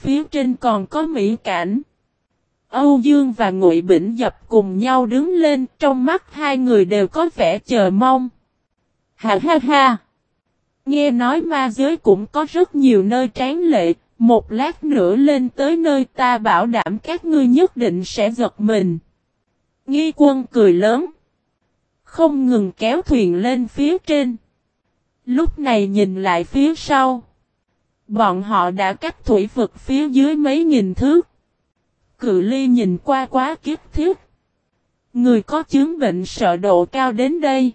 phía trên còn có mỹ cảnh. Âu Dương và Ngụy Bỉnh Dập cùng nhau đứng lên, trong mắt hai người đều có vẻ chờ mong. Ha ha ha! Nghe nói ma giới cũng có rất nhiều nơi tráng lệ, một lát nữa lên tới nơi ta bảo đảm các ngươi nhất định sẽ giật mình. Nghi quân cười lớn. Không ngừng kéo thuyền lên phía trên. Lúc này nhìn lại phía sau. Bọn họ đã cách thủy vực phía dưới mấy nghìn thước. Cự ly nhìn qua quá kiếp thiết. Người có chứng bệnh sợ độ cao đến đây.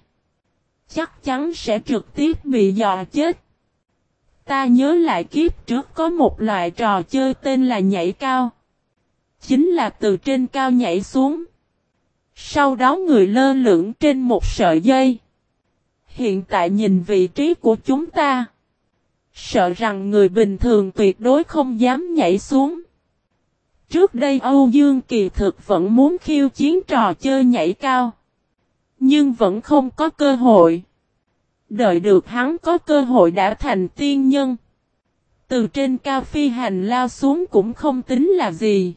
Chắc chắn sẽ trực tiếp bị dò chết. Ta nhớ lại kiếp trước có một loại trò chơi tên là nhảy cao. Chính là từ trên cao nhảy xuống. Sau đó người lơ lửng trên một sợi dây. Hiện tại nhìn vị trí của chúng ta. Sợ rằng người bình thường tuyệt đối không dám nhảy xuống. Trước đây Âu Dương kỳ thực vẫn muốn khiêu chiến trò chơi nhảy cao. Nhưng vẫn không có cơ hội. Đợi được hắn có cơ hội đã thành tiên nhân. Từ trên cao phi hành lao xuống cũng không tính là gì.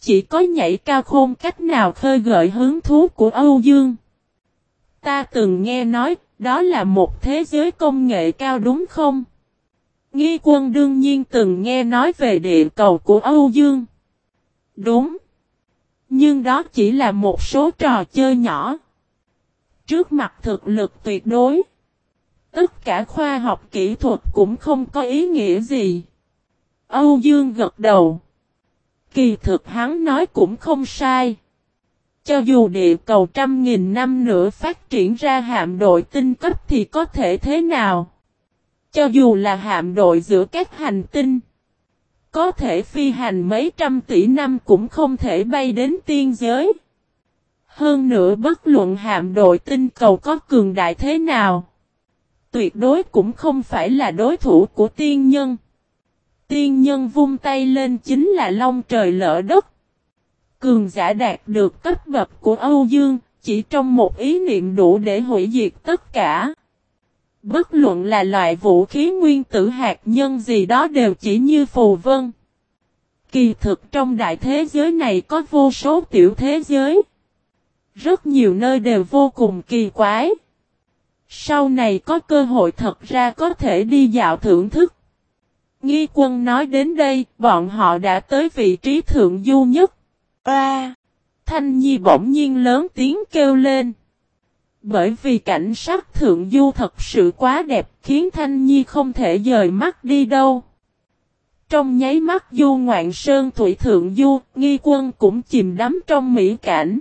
Chỉ có nhảy cao khôn cách nào khơi gợi hứng thú của Âu Dương. Ta từng nghe nói, đó là một thế giới công nghệ cao đúng không? Nghi quân đương nhiên từng nghe nói về địa cầu của Âu Dương. Đúng. Nhưng đó chỉ là một số trò chơi nhỏ. Trước mặt thực lực tuyệt đối. Tất cả khoa học kỹ thuật cũng không có ý nghĩa gì. Âu Dương gật đầu. Kỳ thực hắn nói cũng không sai. Cho dù địa cầu trăm nghìn năm nữa phát triển ra hạm đội tinh cấp thì có thể thế nào? Cho dù là hạm đội giữa các hành tinh. Có thể phi hành mấy trăm tỷ năm cũng không thể bay đến tiên giới. Hơn nữa bất luận hạm đội tinh cầu có cường đại thế nào. Tuyệt đối cũng không phải là đối thủ của tiên nhân. Tiên nhân vung tay lên chính là long trời lỡ đất. Cường giả đạt được cấp bậc của Âu Dương, chỉ trong một ý niệm đủ để hủy diệt tất cả. Bất luận là loại vũ khí nguyên tử hạt nhân gì đó đều chỉ như phù vân. Kỳ thực trong đại thế giới này có vô số tiểu thế giới. Rất nhiều nơi đều vô cùng kỳ quái. Sau này có cơ hội thật ra có thể đi dạo thưởng thức. Nghi quân nói đến đây, bọn họ đã tới vị trí thượng du nhất. A! Thanh Nhi bỗng nhiên lớn tiếng kêu lên. Bởi vì cảnh sắc thượng du thật sự quá đẹp khiến Thanh Nhi không thể rời mắt đi đâu. Trong nháy mắt du ngoạn sơn thủy thượng du, nghi quân cũng chìm đắm trong mỹ cảnh.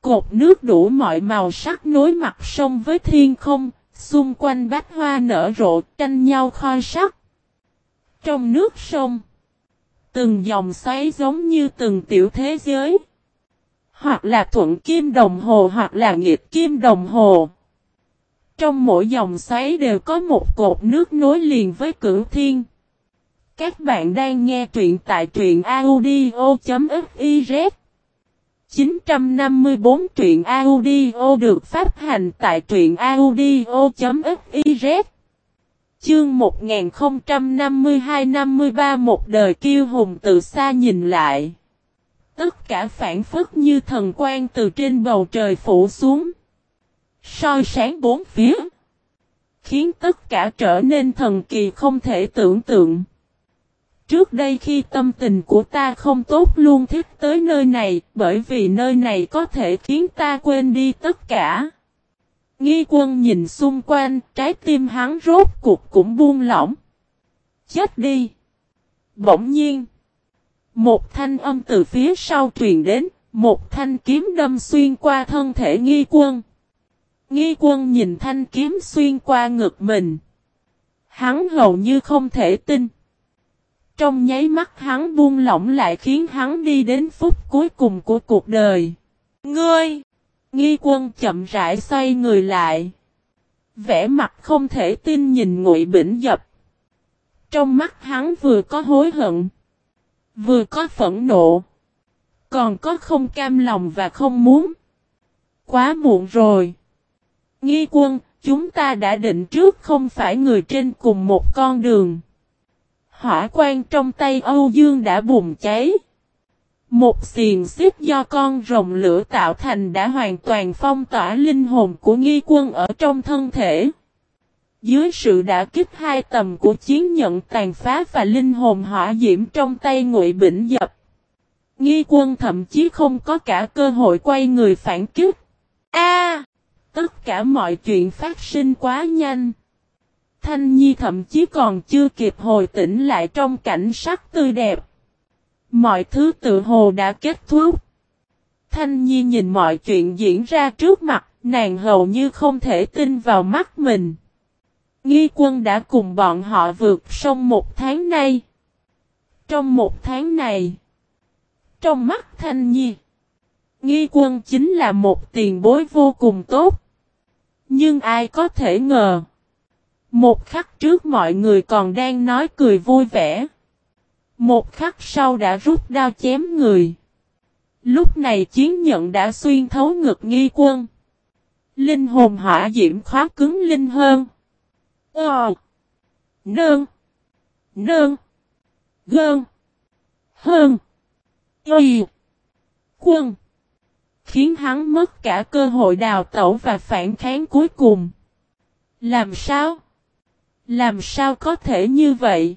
Cột nước đủ mọi màu sắc nối mặt sông với thiên không, xung quanh bách hoa nở rộ tranh nhau khoi sắc. Trong nước sông, từng dòng xoáy giống như từng tiểu thế giới. Hoặc là thuận kim đồng hồ hoặc là nghịch kim đồng hồ. Trong mỗi dòng xoáy đều có một cột nước nối liền với cửu thiên. Các bạn đang nghe truyện tại truyện audio.fiz 954 truyện audio được phát hành tại truyện audio.fiz Chương 1052-53 một đời kiêu hùng từ xa nhìn lại. Tất cả phản phất như thần quan từ trên bầu trời phủ xuống. soi sáng bốn phía. Khiến tất cả trở nên thần kỳ không thể tưởng tượng. Trước đây khi tâm tình của ta không tốt luôn thích tới nơi này, bởi vì nơi này có thể khiến ta quên đi tất cả. Nghi quân nhìn xung quanh, trái tim hắn rốt cuộc cũng buông lỏng. Chết đi! Bỗng nhiên! Một thanh âm từ phía sau truyền đến, một thanh kiếm đâm xuyên qua thân thể nghi quân. Nghi quân nhìn thanh kiếm xuyên qua ngực mình. Hắn hầu như không thể tin. Trong nháy mắt hắn buông lỏng lại khiến hắn đi đến phút cuối cùng của cuộc đời. Ngươi! Nghi quân chậm rãi xoay người lại. Vẽ mặt không thể tin nhìn ngụy bỉnh dập. Trong mắt hắn vừa có hối hận. Vừa có phẫn nộ. Còn có không cam lòng và không muốn. Quá muộn rồi. Nghi quân, chúng ta đã định trước không phải người trên cùng một con đường. Hỏa quan trong tay Âu Dương đã bùng cháy. Một xiềng xếp do con rồng lửa tạo thành đã hoàn toàn phong tỏa linh hồn của nghi quân ở trong thân thể. Dưới sự đã kích hai tầm của chiến nhận tàn phá và linh hồn hỏa diễm trong tay ngụy bỉnh dập. Nghi quân thậm chí không có cả cơ hội quay người phản kích. A! tất cả mọi chuyện phát sinh quá nhanh. Thanh Nhi thậm chí còn chưa kịp hồi tỉnh lại trong cảnh sắc tươi đẹp. Mọi thứ tự hồ đã kết thúc. Thanh Nhi nhìn mọi chuyện diễn ra trước mặt, nàng hầu như không thể tin vào mắt mình. Nghi quân đã cùng bọn họ vượt sông một tháng nay. Trong một tháng này, trong mắt Thanh Nhi, Nghi quân chính là một tiền bối vô cùng tốt. Nhưng ai có thể ngờ. Một khắc trước mọi người còn đang nói cười vui vẻ. Một khắc sau đã rút đao chém người. Lúc này chiến nhận đã xuyên thấu ngực nghi quân. Linh hồn hỏa diễm khóa cứng linh hơn. Ờ. Nương. Nương. Gơn. Hơn. Y. Quân. Khiến hắn mất cả cơ hội đào tẩu và phản kháng cuối cùng. Làm sao? Làm sao có thể như vậy?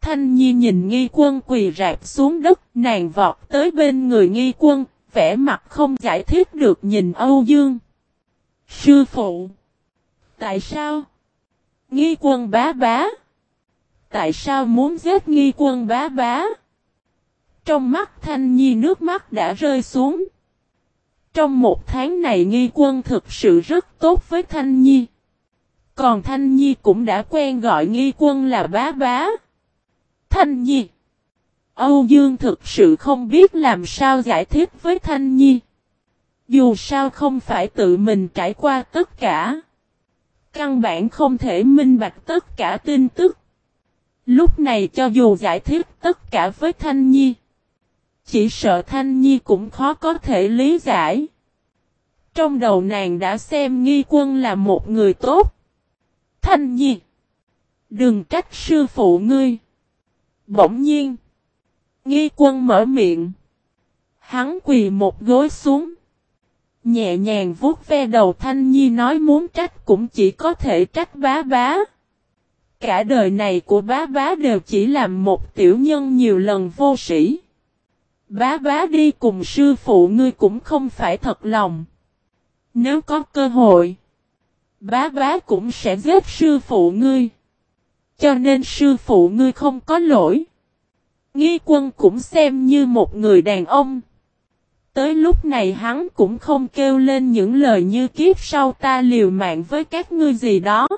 Thanh Nhi nhìn nghi quân quỳ rạp xuống đất, nàng vọt tới bên người nghi quân, vẻ mặt không giải thích được nhìn Âu Dương. Sư phụ! Tại sao? Nghi quân bá bá! Tại sao muốn giết nghi quân bá bá? Trong mắt Thanh Nhi nước mắt đã rơi xuống. Trong một tháng này nghi quân thực sự rất tốt với Thanh Nhi. Còn Thanh Nhi cũng đã quen gọi nghi quân là bá bá. Thanh Nhi. Âu Dương thực sự không biết làm sao giải thích với Thanh Nhi. Dù sao không phải tự mình trải qua tất cả. Căn bản không thể minh bạch tất cả tin tức. Lúc này cho dù giải thích tất cả với Thanh Nhi. Chỉ sợ Thanh Nhi cũng khó có thể lý giải. Trong đầu nàng đã xem nghi quân là một người tốt. Thanh Nhi. Đừng trách sư phụ ngươi. Bỗng nhiên. Nghi quân mở miệng. Hắn quỳ một gối xuống. Nhẹ nhàng vuốt ve đầu Thanh Nhi nói muốn trách cũng chỉ có thể trách bá bá. Cả đời này của bá bá đều chỉ làm một tiểu nhân nhiều lần vô sĩ. Bá bá đi cùng sư phụ ngươi cũng không phải thật lòng. Nếu có cơ hội, bá bá cũng sẽ giết sư phụ ngươi. Cho nên sư phụ ngươi không có lỗi. Nghi quân cũng xem như một người đàn ông. Tới lúc này hắn cũng không kêu lên những lời như kiếp sau ta liều mạng với các ngươi gì đó.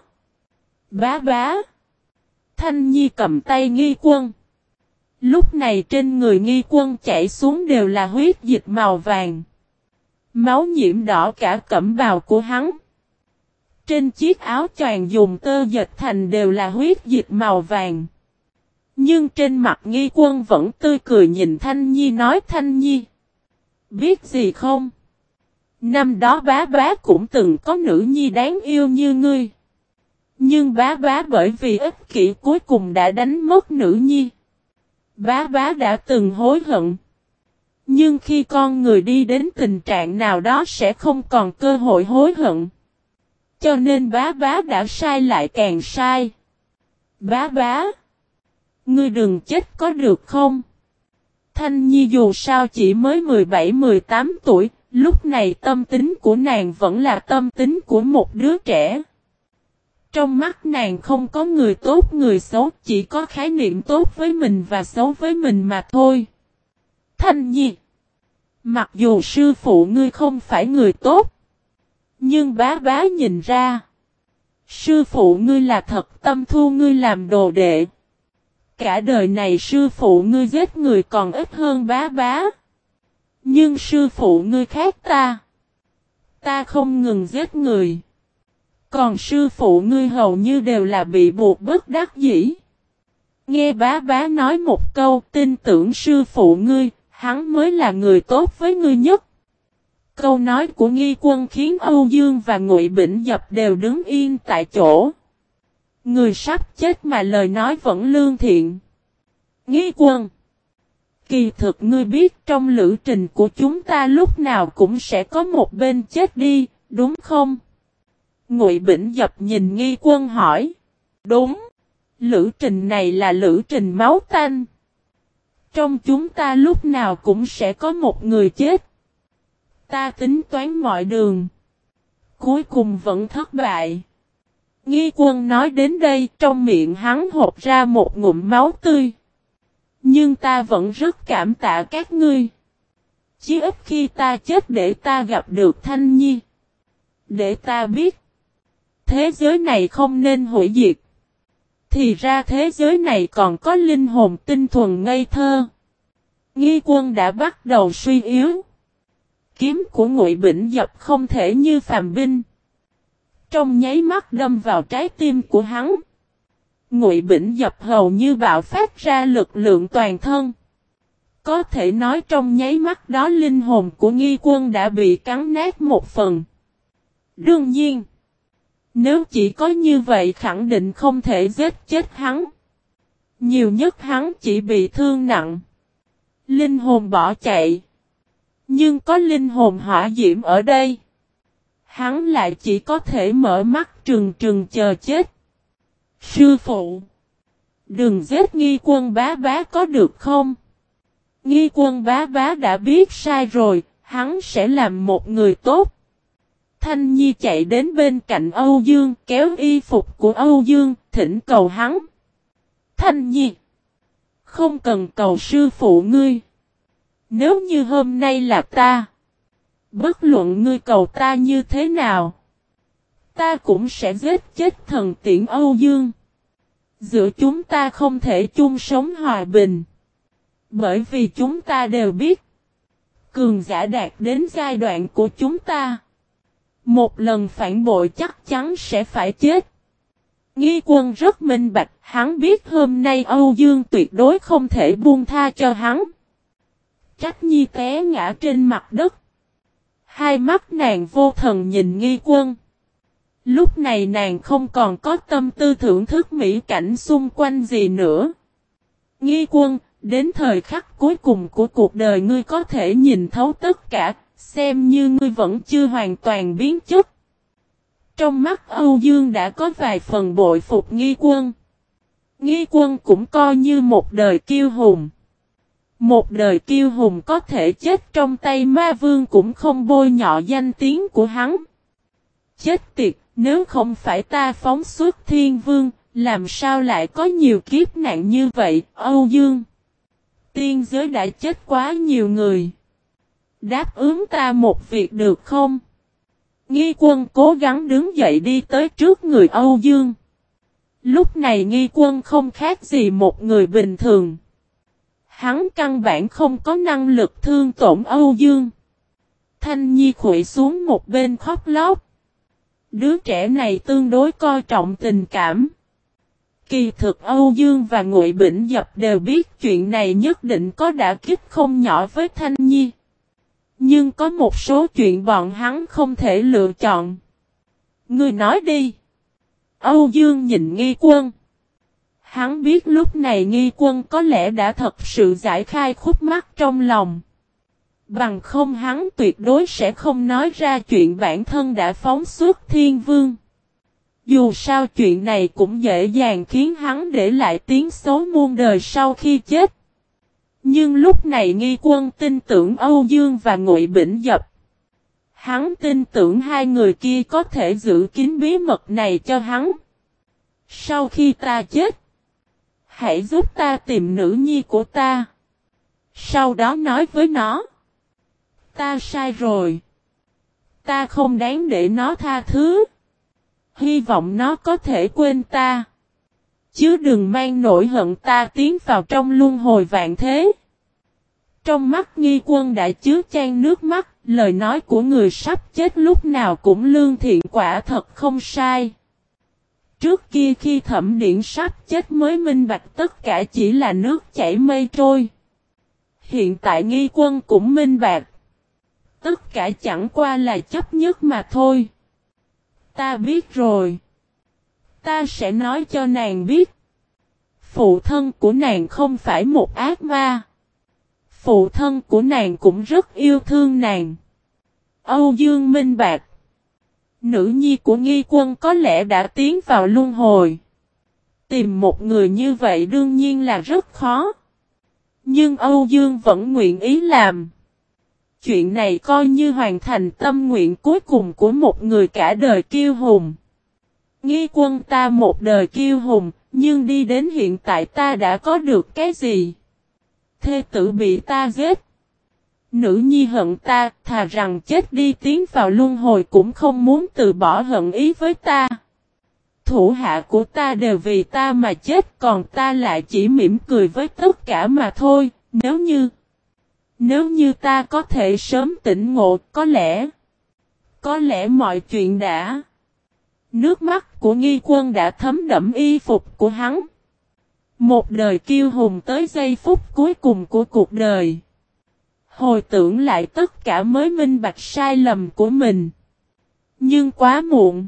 Bá bá. Thanh Nhi cầm tay nghi quân. Lúc này trên người nghi quân chảy xuống đều là huyết dịch màu vàng. Máu nhiễm đỏ cả cẩm bào của hắn. Trên chiếc áo choàng dùng tơ dệt thành đều là huyết dịch màu vàng. Nhưng trên mặt nghi quân vẫn tươi cười nhìn Thanh Nhi nói, Thanh Nhi. Biết gì không? Năm đó bá bá cũng từng có nữ nhi đáng yêu như ngươi. Nhưng bá bá bởi vì ích kỷ cuối cùng đã đánh mất nữ nhi. Bá bá đã từng hối hận. Nhưng khi con người đi đến tình trạng nào đó sẽ không còn cơ hội hối hận. Cho nên bá bá đã sai lại càng sai. Bá bá. Ngươi đừng chết có được không? Thanh Nhi dù sao chỉ mới 17-18 tuổi, lúc này tâm tính của nàng vẫn là tâm tính của một đứa trẻ. Trong mắt nàng không có người tốt người xấu, chỉ có khái niệm tốt với mình và xấu với mình mà thôi. Thanh Nhi Mặc dù sư phụ ngươi không phải người tốt, nhưng bá bá nhìn ra. Sư phụ ngươi là thật tâm thu ngươi làm đồ đệ. Cả đời này sư phụ ngươi giết người còn ít hơn bá bá. Nhưng sư phụ ngươi khác ta. Ta không ngừng giết người. Còn sư phụ ngươi hầu như đều là bị buộc bất đắc dĩ. Nghe bá bá nói một câu tin tưởng sư phụ ngươi, hắn mới là người tốt với ngươi nhất. Câu nói của nghi quân khiến Âu Dương và Ngụy Bỉnh Dập đều đứng yên tại chỗ. Người sắp chết mà lời nói vẫn lương thiện. Nghi quân. Kỳ thực ngươi biết trong lữ trình của chúng ta lúc nào cũng sẽ có một bên chết đi, đúng không? Ngụy Bỉnh Dập nhìn nghi quân hỏi. Đúng. Lữ trình này là lữ trình máu tanh. Trong chúng ta lúc nào cũng sẽ có một người chết. Ta tính toán mọi đường. Cuối cùng vẫn thất bại. Nghi quân nói đến đây, trong miệng hắn hộp ra một ngụm máu tươi. Nhưng ta vẫn rất cảm tạ các ngươi. Chí ít khi ta chết để ta gặp được Thanh Nhi. Để ta biết. Thế giới này không nên hủy diệt. Thì ra thế giới này còn có linh hồn tinh thuần ngây thơ. Nghi quân đã bắt đầu suy yếu. Kiếm của ngụy Bỉnh Dập không thể như phàm binh. Trong nháy mắt đâm vào trái tim của hắn. Ngụy Bỉnh Dập hầu như bạo phát ra lực lượng toàn thân. Có thể nói trong nháy mắt đó linh hồn của nghi quân đã bị cắn nát một phần. Đương nhiên. Nếu chỉ có như vậy khẳng định không thể giết chết hắn. Nhiều nhất hắn chỉ bị thương nặng. Linh hồn bỏ chạy. Nhưng có linh hồn hỏa diễm ở đây. Hắn lại chỉ có thể mở mắt trừng trừng chờ chết. Sư phụ. Đừng giết nghi quân bá bá có được không? Nghi quân bá bá đã biết sai rồi, hắn sẽ làm một người tốt. Thanh Nhi chạy đến bên cạnh Âu Dương, kéo y phục của Âu Dương, thỉnh cầu hắn. Thanh Nhi, không cần cầu sư phụ ngươi. Nếu như hôm nay là ta, bất luận ngươi cầu ta như thế nào, ta cũng sẽ giết chết thần tiễn Âu Dương. Giữa chúng ta không thể chung sống hòa bình. Bởi vì chúng ta đều biết, cường giả đạt đến giai đoạn của chúng ta một lần phản bội chắc chắn sẽ phải chết. Nghi quân rất minh bạch, hắn biết hôm nay Âu Dương tuyệt đối không thể buông tha cho hắn. Trách nhi té ngã trên mặt đất. Hai mắt nàng vô thần nhìn nghi quân. Lúc này nàng không còn có tâm tư thưởng thức mỹ cảnh xung quanh gì nữa. Nghi quân, đến thời khắc cuối cùng của cuộc đời ngươi có thể nhìn thấu tất cả, Xem như ngươi vẫn chưa hoàn toàn biến chất. Trong mắt Âu Dương đã có vài phần bội phục nghi quân. Nghi quân cũng coi như một đời kiêu hùng. Một đời kiêu hùng có thể chết trong tay ma vương cũng không bôi nhọ danh tiếng của hắn. Chết tiệt, nếu không phải ta phóng xuất thiên vương, làm sao lại có nhiều kiếp nạn như vậy, Âu Dương? Tiên giới đã chết quá nhiều người. Đáp ứng ta một việc được không? Nghi quân cố gắng đứng dậy đi tới trước người Âu Dương. Lúc này nghi quân không khác gì một người bình thường. Hắn căn bản không có năng lực thương tổn Âu Dương. Thanh Nhi khủy xuống một bên khóc lóc. Đứa trẻ này tương đối coi trọng tình cảm. Kỳ thực Âu Dương và Ngụy Bỉnh Dập đều biết chuyện này nhất định có đã kích không nhỏ với Thanh Nhi. Nhưng có một số chuyện bọn hắn không thể lựa chọn. Người nói đi. Âu Dương nhìn nghi quân. Hắn biết lúc này nghi quân có lẽ đã thật sự giải khai khúc mắc trong lòng. Bằng không hắn tuyệt đối sẽ không nói ra chuyện bản thân đã phóng xuất thiên vương. Dù sao chuyện này cũng dễ dàng khiến hắn để lại tiếng xấu muôn đời sau khi chết. Nhưng lúc này nghi quân tin tưởng Âu Dương và Ngụy Bỉnh Dập. Hắn tin tưởng hai người kia có thể giữ kín bí mật này cho hắn. Sau khi ta chết, hãy giúp ta tìm nữ nhi của ta. Sau đó nói với nó. Ta sai rồi. Ta không đáng để nó tha thứ. Hy vọng nó có thể quên ta. Chứ đừng mang nỗi hận ta tiến vào trong luân hồi vạn thế. Trong mắt nghi quân đã chứa chan nước mắt, lời nói của người sắp chết lúc nào cũng lương thiện quả thật không sai. Trước kia khi thẩm điện sắp chết mới minh bạch tất cả chỉ là nước chảy mây trôi. Hiện tại nghi quân cũng minh bạch. Tất cả chẳng qua là chấp nhất mà thôi. Ta biết rồi. Ta sẽ nói cho nàng biết. Phụ thân của nàng không phải một ác ma. Phụ thân của nàng cũng rất yêu thương nàng. Âu Dương Minh Bạc Nữ nhi của nghi quân có lẽ đã tiến vào luân hồi. Tìm một người như vậy đương nhiên là rất khó. Nhưng Âu Dương vẫn nguyện ý làm. Chuyện này coi như hoàn thành tâm nguyện cuối cùng của một người cả đời kiêu hùng. Nghi quân ta một đời kiêu hùng, nhưng đi đến hiện tại ta đã có được cái gì? Thê tử bị ta giết. Nữ nhi hận ta, thà rằng chết đi tiến vào luân hồi cũng không muốn từ bỏ hận ý với ta. Thủ hạ của ta đều vì ta mà chết còn ta lại chỉ mỉm cười với tất cả mà thôi, nếu như... Nếu như ta có thể sớm tỉnh ngộ, có lẽ... Có lẽ mọi chuyện đã... Nước mắt của nghi quân đã thấm đẫm y phục của hắn. Một đời kiêu hùng tới giây phút cuối cùng của cuộc đời. Hồi tưởng lại tất cả mới minh bạch sai lầm của mình. Nhưng quá muộn.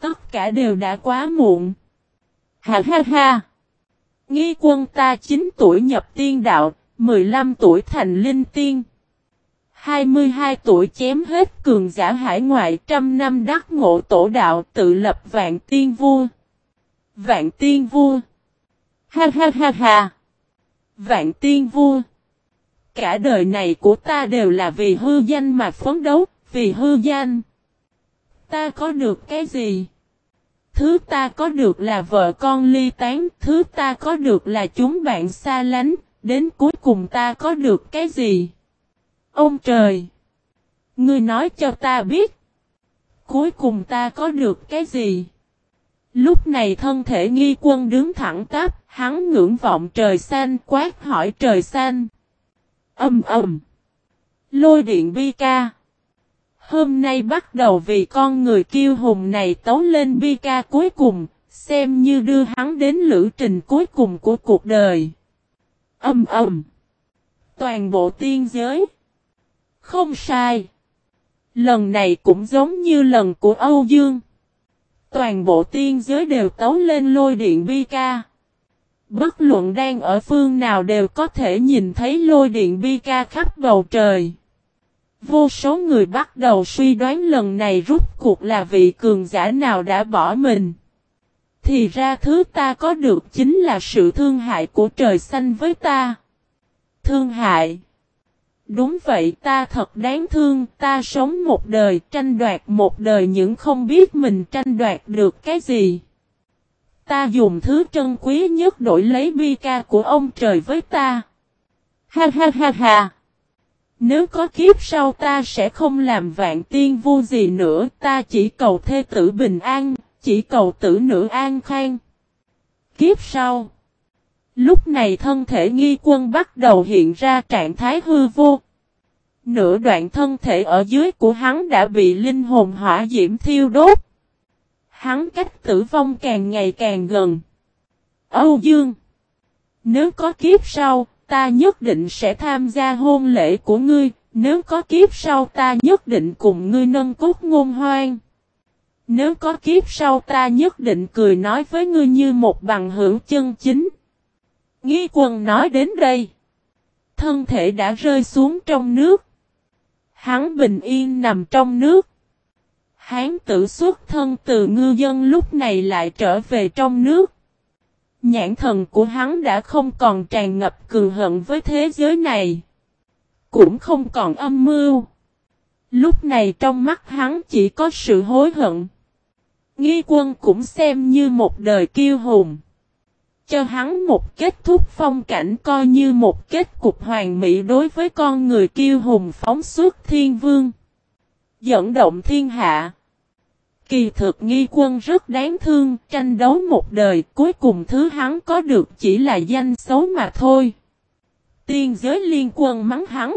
Tất cả đều đã quá muộn. Ha ha ha. Nghi quân ta 9 tuổi nhập tiên đạo, 15 tuổi thành linh tiên. 22 tuổi chém hết cường giả hải ngoại trăm năm đắc ngộ tổ đạo tự lập vạn tiên vua. Vạn tiên vua. Ha ha ha ha. Vạn tiên vua. Cả đời này của ta đều là vì hư danh mà phấn đấu, vì hư danh. Ta có được cái gì? Thứ ta có được là vợ con ly tán, thứ ta có được là chúng bạn xa lánh, đến cuối cùng ta có được cái gì? Ông trời! Ngươi nói cho ta biết. Cuối cùng ta có được cái gì? Lúc này thân thể nghi quân đứng thẳng tắp, hắn ngưỡng vọng trời xanh quát hỏi trời xanh. Âm ầm. Lôi điện bi ca. Hôm nay bắt đầu vì con người kiêu hùng này tấu lên bi ca cuối cùng, xem như đưa hắn đến lữ trình cuối cùng của cuộc đời. Âm ầm. Toàn bộ tiên giới. Không sai. Lần này cũng giống như lần của Âu Dương. Toàn bộ tiên giới đều tấu lên lôi điện bi ca. Bất luận đang ở phương nào đều có thể nhìn thấy lôi điện bi ca khắp bầu trời. Vô số người bắt đầu suy đoán lần này rút cuộc là vị cường giả nào đã bỏ mình. Thì ra thứ ta có được chính là sự thương hại của trời xanh với ta. Thương hại. Đúng vậy ta thật đáng thương, ta sống một đời tranh đoạt một đời những không biết mình tranh đoạt được cái gì. Ta dùng thứ trân quý nhất đổi lấy bi ca của ông trời với ta. Ha ha ha ha. Nếu có kiếp sau ta sẽ không làm vạn tiên vu gì nữa, ta chỉ cầu thê tử bình an, chỉ cầu tử nữ an khang. Kiếp sau. Lúc này thân thể nghi quân bắt đầu hiện ra trạng thái hư vô. Nửa đoạn thân thể ở dưới của hắn đã bị linh hồn hỏa diễm thiêu đốt. Hắn cách tử vong càng ngày càng gần. Âu Dương. Nếu có kiếp sau, ta nhất định sẽ tham gia hôn lễ của ngươi. Nếu có kiếp sau ta nhất định cùng ngươi nâng cốt ngôn hoang. Nếu có kiếp sau ta nhất định cười nói với ngươi như một bằng hữu chân chính. Nghi quần nói đến đây. Thân thể đã rơi xuống trong nước. Hắn bình yên nằm trong nước. Hán tử xuất thân từ ngư dân lúc này lại trở về trong nước. Nhãn thần của hắn đã không còn tràn ngập cường hận với thế giới này. Cũng không còn âm mưu. Lúc này trong mắt hắn chỉ có sự hối hận. Nghi quân cũng xem như một đời kiêu hùng. Cho hắn một kết thúc phong cảnh coi như một kết cục hoàn mỹ đối với con người kiêu hùng phóng xuất thiên vương. Dẫn động thiên hạ. Kỳ thực nghi quân rất đáng thương, tranh đấu một đời, cuối cùng thứ hắn có được chỉ là danh xấu mà thôi. Tiên giới liên quân mắng hắn.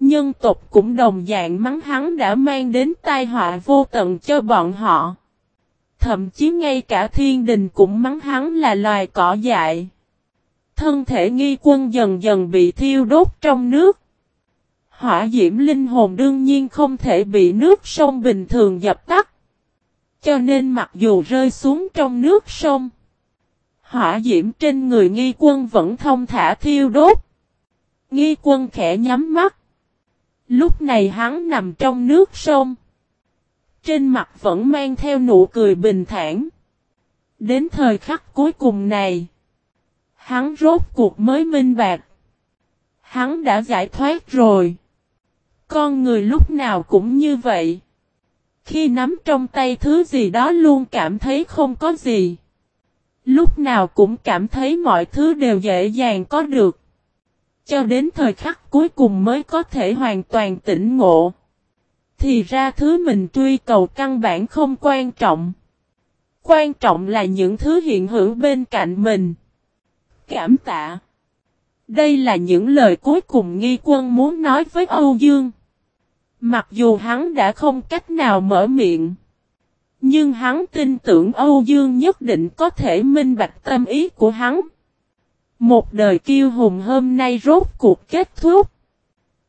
Nhân tộc cũng đồng dạng mắng hắn đã mang đến tai họa vô tận cho bọn họ. Thậm chí ngay cả thiên đình cũng mắng hắn là loài cỏ dại. Thân thể nghi quân dần dần bị thiêu đốt trong nước. Hỏa diễm linh hồn đương nhiên không thể bị nước sông bình thường dập tắt. Cho nên mặc dù rơi xuống trong nước sông, hỏa diễm trên người nghi quân vẫn thông thả thiêu đốt. Nghi quân khẽ nhắm mắt. Lúc này hắn nằm trong nước sông. Trên mặt vẫn mang theo nụ cười bình thản. Đến thời khắc cuối cùng này, hắn rốt cuộc mới minh bạc. Hắn đã giải thoát rồi. Con người lúc nào cũng như vậy. Khi nắm trong tay thứ gì đó luôn cảm thấy không có gì. Lúc nào cũng cảm thấy mọi thứ đều dễ dàng có được. Cho đến thời khắc cuối cùng mới có thể hoàn toàn tỉnh ngộ. Thì ra thứ mình truy cầu căn bản không quan trọng. Quan trọng là những thứ hiện hữu bên cạnh mình. Cảm tạ. Đây là những lời cuối cùng nghi quân muốn nói với Âu Dương. Mặc dù hắn đã không cách nào mở miệng. Nhưng hắn tin tưởng Âu Dương nhất định có thể minh bạch tâm ý của hắn. Một đời kiêu hùng hôm nay rốt cuộc kết thúc.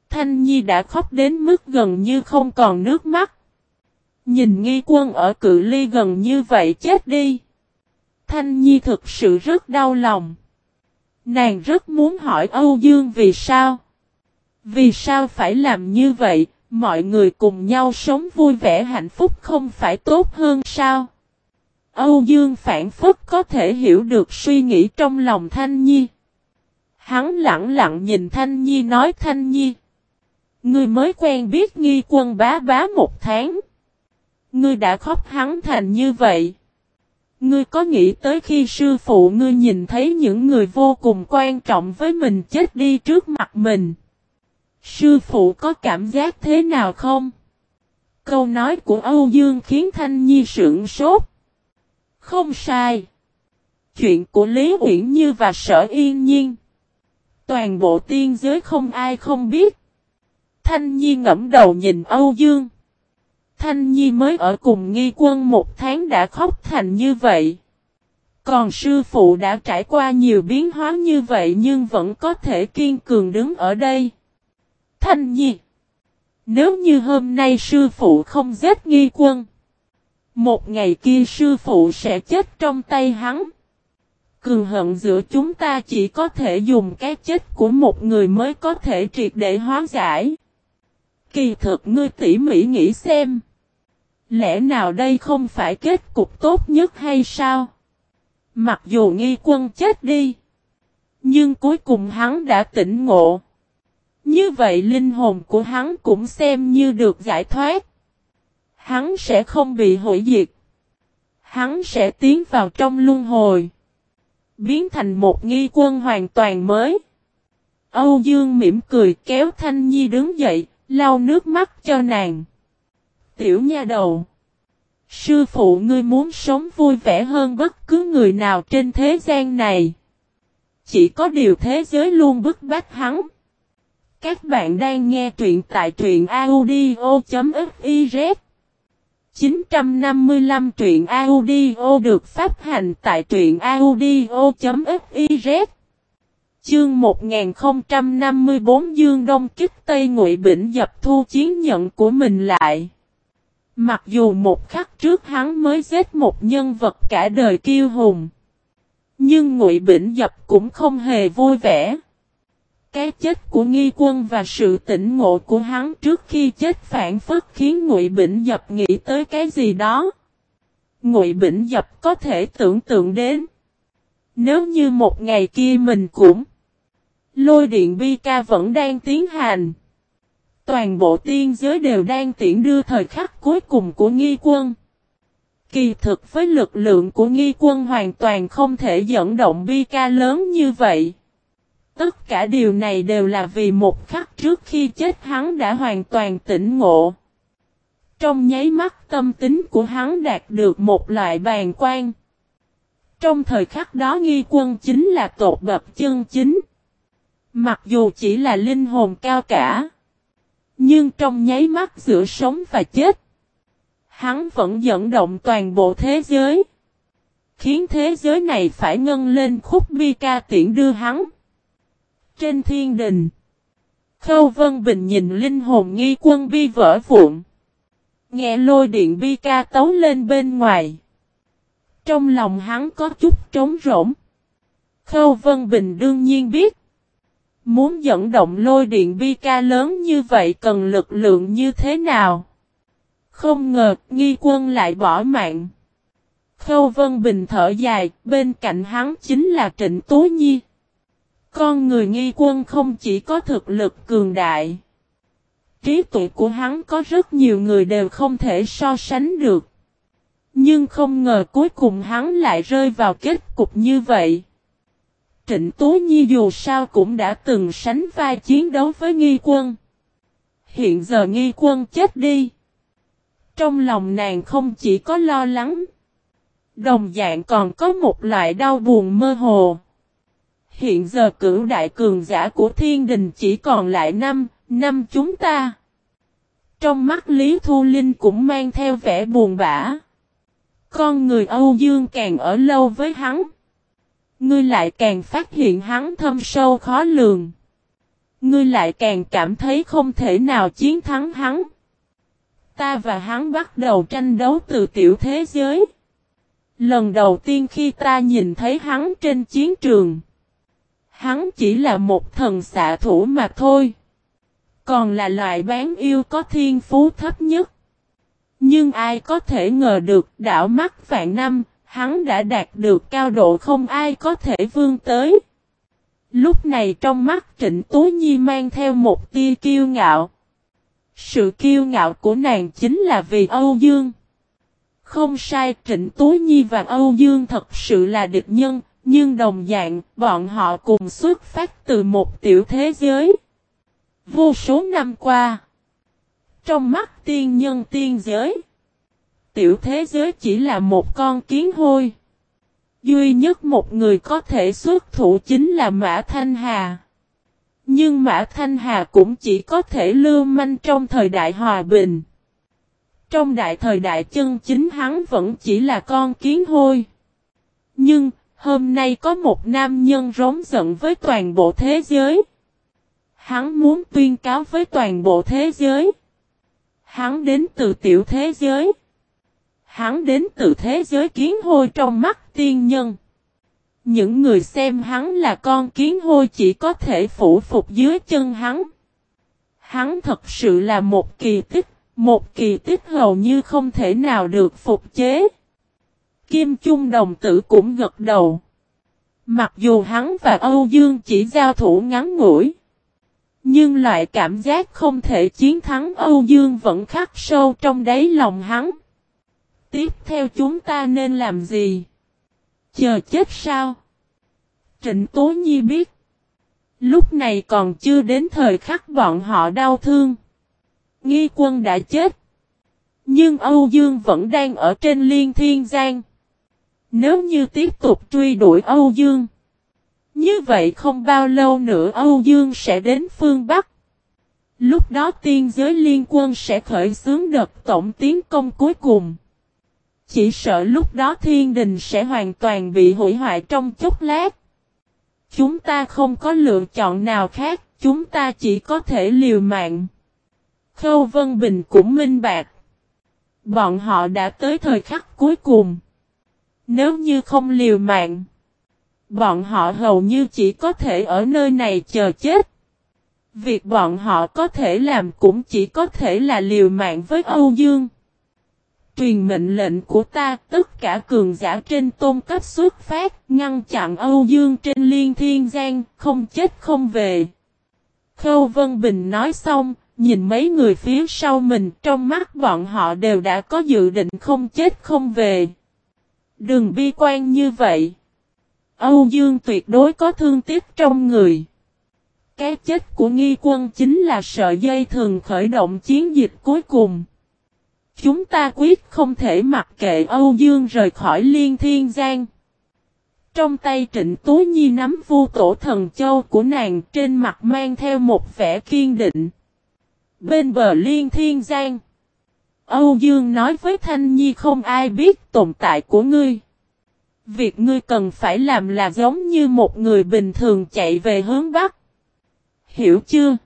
Thanh Nhi đã khóc đến mức gần như không còn nước mắt. Nhìn nghi quân ở cự ly gần như vậy chết đi. Thanh Nhi thực sự rất đau lòng. Nàng rất muốn hỏi Âu Dương vì sao. Vì sao phải làm như vậy, mọi người cùng nhau sống vui vẻ hạnh phúc không phải tốt hơn sao? Âu Dương phản phất có thể hiểu được suy nghĩ trong lòng Thanh Nhi. Hắn lặng lặng nhìn Thanh Nhi nói, Thanh Nhi. Ngươi mới quen biết nghi quân bá bá một tháng. Ngươi đã khóc hắn thành như vậy. Ngươi có nghĩ tới khi sư phụ ngươi nhìn thấy những người vô cùng quan trọng với mình chết đi trước mặt mình. Sư phụ có cảm giác thế nào không? Câu nói của Âu Dương khiến Thanh Nhi sững sốt. Không sai. Chuyện của Lý Uyển Như và Sở Yên Nhiên. Toàn bộ tiên giới không ai không biết. Thanh Nhi ngẫm đầu nhìn Âu Dương. Thanh Nhi mới ở cùng nghi quân một tháng đã khóc thành như vậy. Còn sư phụ đã trải qua nhiều biến hóa như vậy nhưng vẫn có thể kiên cường đứng ở đây. Thanh Nhi Nếu như hôm nay sư phụ không giết nghi quân. Một ngày kia sư phụ sẽ chết trong tay hắn. Cường hận giữa chúng ta chỉ có thể dùng cái chết của một người mới có thể triệt để hóa giải. Kỳ thực ngươi tỉ mỉ nghĩ xem. Lẽ nào đây không phải kết cục tốt nhất hay sao? Mặc dù nghi quân chết đi. Nhưng cuối cùng hắn đã tỉnh ngộ. Như vậy linh hồn của hắn cũng xem như được giải thoát. Hắn sẽ không bị hủy diệt. Hắn sẽ tiến vào trong luân hồi. Biến thành một nghi quân hoàn toàn mới. Âu Dương mỉm cười kéo Thanh Nhi đứng dậy, lau nước mắt cho nàng. Tiểu nha đầu. Sư phụ ngươi muốn sống vui vẻ hơn bất cứ người nào trên thế gian này. Chỉ có điều thế giới luôn bức bách hắn. Các bạn đang nghe truyện tại truyện audio.fiz 955 truyện audio được phát hành tại truyện audio.fiz Chương 1054 Dương Đông kích Tây Ngụy Bỉnh dập thu chiến nhận của mình lại. Mặc dù một khắc trước hắn mới giết một nhân vật cả đời kiêu hùng. Nhưng Ngụy Bỉnh dập cũng không hề vui vẻ. Cái chết của nghi quân và sự tỉnh ngộ của hắn trước khi chết phản phất khiến Ngụy Bỉnh Dập nghĩ tới cái gì đó. Ngụy Bỉnh Dập có thể tưởng tượng đến. Nếu như một ngày kia mình cũng Lôi điện bi ca vẫn đang tiến hành. Toàn bộ tiên giới đều đang tiễn đưa thời khắc cuối cùng của nghi quân. Kỳ thực với lực lượng của nghi quân hoàn toàn không thể dẫn động bi ca lớn như vậy. Tất cả điều này đều là vì một khắc trước khi chết hắn đã hoàn toàn tỉnh ngộ. Trong nháy mắt tâm tính của hắn đạt được một loại bàn quan. Trong thời khắc đó nghi quân chính là tột bập chân chính. Mặc dù chỉ là linh hồn cao cả. Nhưng trong nháy mắt giữa sống và chết. Hắn vẫn dẫn động toàn bộ thế giới. Khiến thế giới này phải ngân lên khúc bi ca tiễn đưa hắn. Trên thiên đình. Khâu Vân Bình nhìn linh hồn nghi quân bi vỡ vụn. Nghe lôi điện bi ca tấu lên bên ngoài. Trong lòng hắn có chút trống rỗng. Khâu Vân Bình đương nhiên biết. Muốn dẫn động lôi điện bi ca lớn như vậy cần lực lượng như thế nào? Không ngờ nghi quân lại bỏ mạng. Khâu Vân Bình thở dài, bên cạnh hắn chính là Trịnh Tố Nhi. Con người nghi quân không chỉ có thực lực cường đại. Trí tuệ của hắn có rất nhiều người đều không thể so sánh được. Nhưng không ngờ cuối cùng hắn lại rơi vào kết cục như vậy. Trịnh Tố Nhi dù sao cũng đã từng sánh vai chiến đấu với nghi quân. Hiện giờ nghi quân chết đi. Trong lòng nàng không chỉ có lo lắng. Đồng dạng còn có một loại đau buồn mơ hồ. Hiện giờ cửu đại cường giả của thiên đình chỉ còn lại năm, năm chúng ta. Trong mắt Lý Thu Linh cũng mang theo vẻ buồn bã. Con người Âu Dương càng ở lâu với hắn. Ngươi lại càng phát hiện hắn thâm sâu khó lường. Ngươi lại càng cảm thấy không thể nào chiến thắng hắn. Ta và hắn bắt đầu tranh đấu từ tiểu thế giới. Lần đầu tiên khi ta nhìn thấy hắn trên chiến trường. Hắn chỉ là một thần xạ thủ mà thôi. Còn là loại bán yêu có thiên phú thấp nhất. Nhưng ai có thể ngờ được đảo mắt vạn năm, hắn đã đạt được cao độ không ai có thể vươn tới. Lúc này trong mắt Trịnh Tú Nhi mang theo một tia kiêu ngạo. Sự kiêu ngạo của nàng chính là vì Âu Dương. Không sai Trịnh Tú Nhi và Âu Dương thật sự là địch nhân, nhưng đồng dạng bọn họ cùng xuất phát từ một tiểu thế giới. Vô số năm qua, trong mắt tiên nhân tiên giới, tiểu thế giới chỉ là một con kiến hôi. Duy nhất một người có thể xuất thủ chính là Mã Thanh Hà. Nhưng Mã Thanh Hà cũng chỉ có thể lưu manh trong thời đại hòa bình. Trong đại thời đại chân chính hắn vẫn chỉ là con kiến hôi. Nhưng, hôm nay có một nam nhân rống giận với toàn bộ thế giới. Hắn muốn tuyên cáo với toàn bộ thế giới. Hắn đến từ tiểu thế giới. Hắn đến từ thế giới kiến hôi trong mắt tiên nhân. Những người xem hắn là con kiến hôi chỉ có thể phủ phục dưới chân hắn. Hắn thật sự là một kỳ tích, một kỳ tích hầu như không thể nào được phục chế. Kim Chung đồng tử cũng gật đầu. Mặc dù hắn và Âu Dương chỉ giao thủ ngắn ngủi. Nhưng loại cảm giác không thể chiến thắng Âu Dương vẫn khắc sâu trong đáy lòng hắn. Tiếp theo chúng ta nên làm gì? Chờ chết sao? Trịnh Tố Nhi biết. Lúc này còn chưa đến thời khắc bọn họ đau thương. Nghi quân đã chết. Nhưng Âu Dương vẫn đang ở trên liên thiên giang. Nếu như tiếp tục truy đuổi Âu Dương. Như vậy không bao lâu nữa Âu Dương sẽ đến phương Bắc. Lúc đó tiên giới liên quân sẽ khởi xướng đợt tổng tiến công cuối cùng. Chỉ sợ lúc đó thiên đình sẽ hoàn toàn bị hủy hoại trong chốc lát. Chúng ta không có lựa chọn nào khác, chúng ta chỉ có thể liều mạng. Khâu Vân Bình cũng minh bạc. Bọn họ đã tới thời khắc cuối cùng. Nếu như không liều mạng, bọn họ hầu như chỉ có thể ở nơi này chờ chết. Việc bọn họ có thể làm cũng chỉ có thể là liều mạng với Âu Dương. Truyền mệnh lệnh của ta, tất cả cường giả trên tôn cấp xuất phát, ngăn chặn Âu Dương trên liên thiên giang, không chết không về. Khâu Vân Bình nói xong, nhìn mấy người phía sau mình, trong mắt bọn họ đều đã có dự định không chết không về. Đừng bi quan như vậy. Âu Dương tuyệt đối có thương tiếc trong người. Cái chết của nghi quân chính là sợi dây thường khởi động chiến dịch cuối cùng. Chúng ta quyết không thể mặc kệ Âu Dương rời khỏi liên thiên giang. Trong tay trịnh Tú Nhi nắm vu tổ thần châu của nàng trên mặt mang theo một vẻ kiên định. Bên bờ liên thiên giang. Âu Dương nói với Thanh Nhi, không ai biết tồn tại của ngươi. Việc ngươi cần phải làm là giống như một người bình thường chạy về hướng Bắc. Hiểu chưa?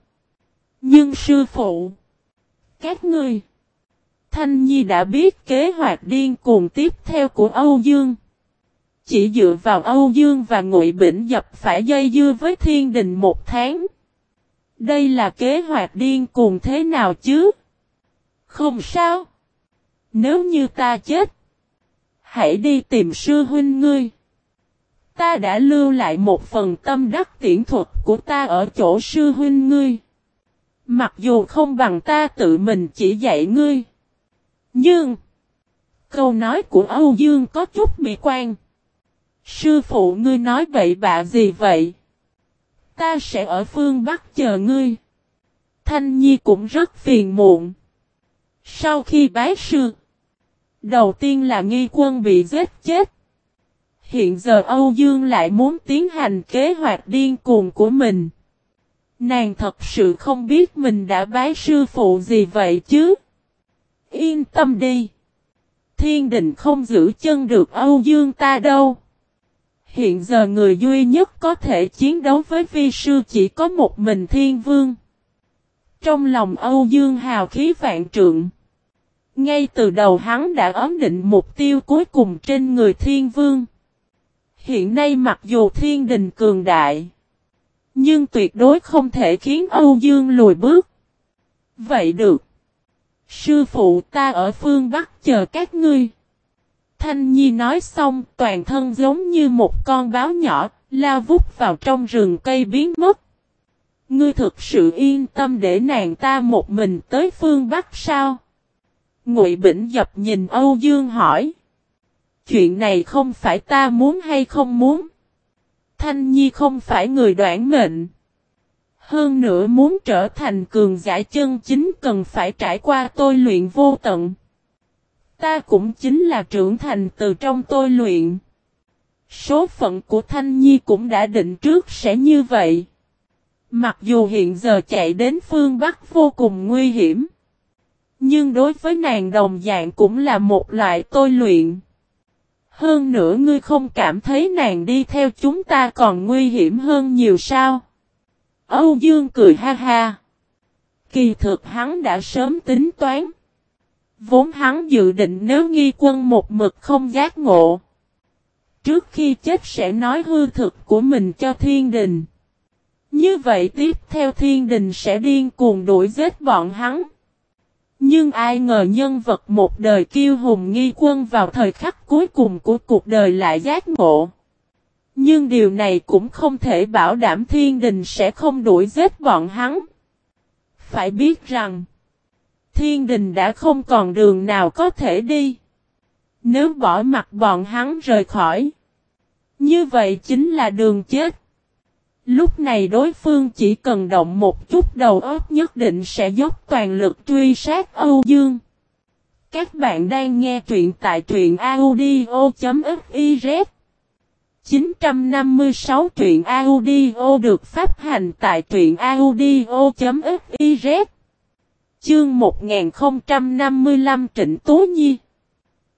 Nhưng sư phụ. Các ngươi Thanh Nhi đã biết kế hoạch điên cuồng tiếp theo của Âu Dương. Chỉ dựa vào Âu Dương và Ngụy Bỉnh dập phải dây dưa với thiên đình một tháng. Đây là kế hoạch điên cuồng thế nào chứ? Không sao. Nếu như ta chết, hãy đi tìm sư huynh ngươi. Ta đã lưu lại một phần tâm đắc tiễn thuật của ta ở chỗ sư huynh ngươi. Mặc dù không bằng ta tự mình chỉ dạy ngươi. Nhưng, câu nói của Âu Dương có chút bị quan. Sư phụ ngươi nói bậy bạ gì vậy? Ta sẽ ở phương Bắc chờ ngươi. Thanh Nhi cũng rất phiền muộn. Sau khi bái sư, đầu tiên là nghi quân bị giết chết. Hiện giờ Âu Dương lại muốn tiến hành kế hoạch điên cuồng của mình. Nàng thật sự không biết mình đã bái sư phụ gì vậy chứ. Yên tâm đi. Thiên đình không giữ chân được Âu Dương ta đâu. Hiện giờ người duy nhất có thể chiến đấu với vi sư chỉ có một mình thiên vương. Trong lòng Âu Dương hào khí vạn trượng. Ngay từ đầu hắn đã ấn định mục tiêu cuối cùng trên người thiên vương. Hiện nay mặc dù thiên đình cường đại. Nhưng tuyệt đối không thể khiến Âu Dương lùi bước. Vậy được. Sư phụ ta ở phương Bắc chờ các ngươi. Thanh Nhi nói xong toàn thân giống như một con báo nhỏ, lao vút vào trong rừng cây biến mất. Ngươi thực sự yên tâm để nàng ta một mình tới phương Bắc sao? Ngụy Bỉnh dập nhìn Âu Dương hỏi. Chuyện này không phải ta muốn hay không muốn. Thanh Nhi không phải người đoạn mệnh. Hơn nữa muốn trở thành cường giả chân chính cần phải trải qua tôi luyện vô tận. Ta cũng chính là trưởng thành từ trong tôi luyện. Số phận của Thanh Nhi cũng đã định trước sẽ như vậy. Mặc dù hiện giờ chạy đến phương Bắc vô cùng nguy hiểm. Nhưng đối với nàng đồng dạng cũng là một loại tôi luyện. Hơn nữa ngươi không cảm thấy nàng đi theo chúng ta còn nguy hiểm hơn nhiều sao? Âu Dương cười ha ha. Kỳ thực hắn đã sớm tính toán. Vốn hắn dự định nếu nghi quân một mực không giác ngộ. Trước khi chết sẽ nói hư thực của mình cho thiên đình. Như vậy tiếp theo thiên đình sẽ điên cuồng đuổi giết bọn hắn. Nhưng ai ngờ nhân vật một đời kiêu hùng nghi quân vào thời khắc cuối cùng của cuộc đời lại giác ngộ. Nhưng điều này cũng không thể bảo đảm thiên đình sẽ không đuổi giết bọn hắn. Phải biết rằng, thiên đình đã không còn đường nào có thể đi. Nếu bỏ mặt bọn hắn rời khỏi, như vậy chính là đường chết. Lúc này đối phương chỉ cần động một chút đầu óc nhất định sẽ dốc toàn lực truy sát Âu Dương. Các bạn đang nghe truyện tại truyện audio.fiz 956 truyện audio được phát hành tại truyện audio.fiz Chương 1055 Trịnh Tố Nhi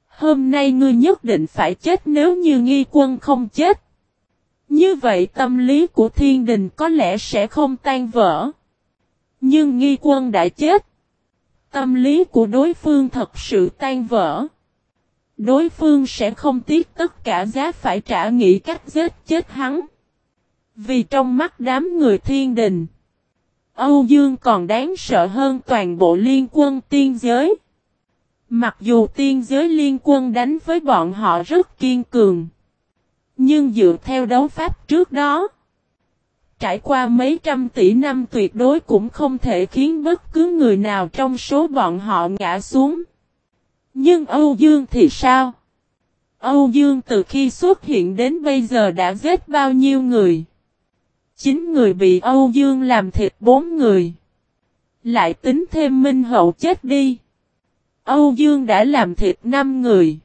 Hôm nay ngươi nhất định phải chết nếu như nghi quân không chết. Như vậy tâm lý của thiên đình có lẽ sẽ không tan vỡ. Nhưng nghi quân đã chết. Tâm lý của đối phương thật sự tan vỡ. Đối phương sẽ không tiếc tất cả giá phải trả nghĩ cách giết chết hắn. Vì trong mắt đám người thiên đình. Âu Dương còn đáng sợ hơn toàn bộ liên quân tiên giới. Mặc dù tiên giới liên quân đánh với bọn họ rất kiên cường. Nhưng dựa theo đấu pháp trước đó, trải qua mấy trăm tỷ năm tuyệt đối cũng không thể khiến bất cứ người nào trong số bọn họ ngã xuống. Nhưng Âu Dương thì sao? Âu Dương từ khi xuất hiện đến bây giờ đã giết bao nhiêu người? Chín người bị Âu Dương làm thịt bốn người. Lại tính thêm Minh Hậu chết đi. Âu Dương đã làm thịt năm người.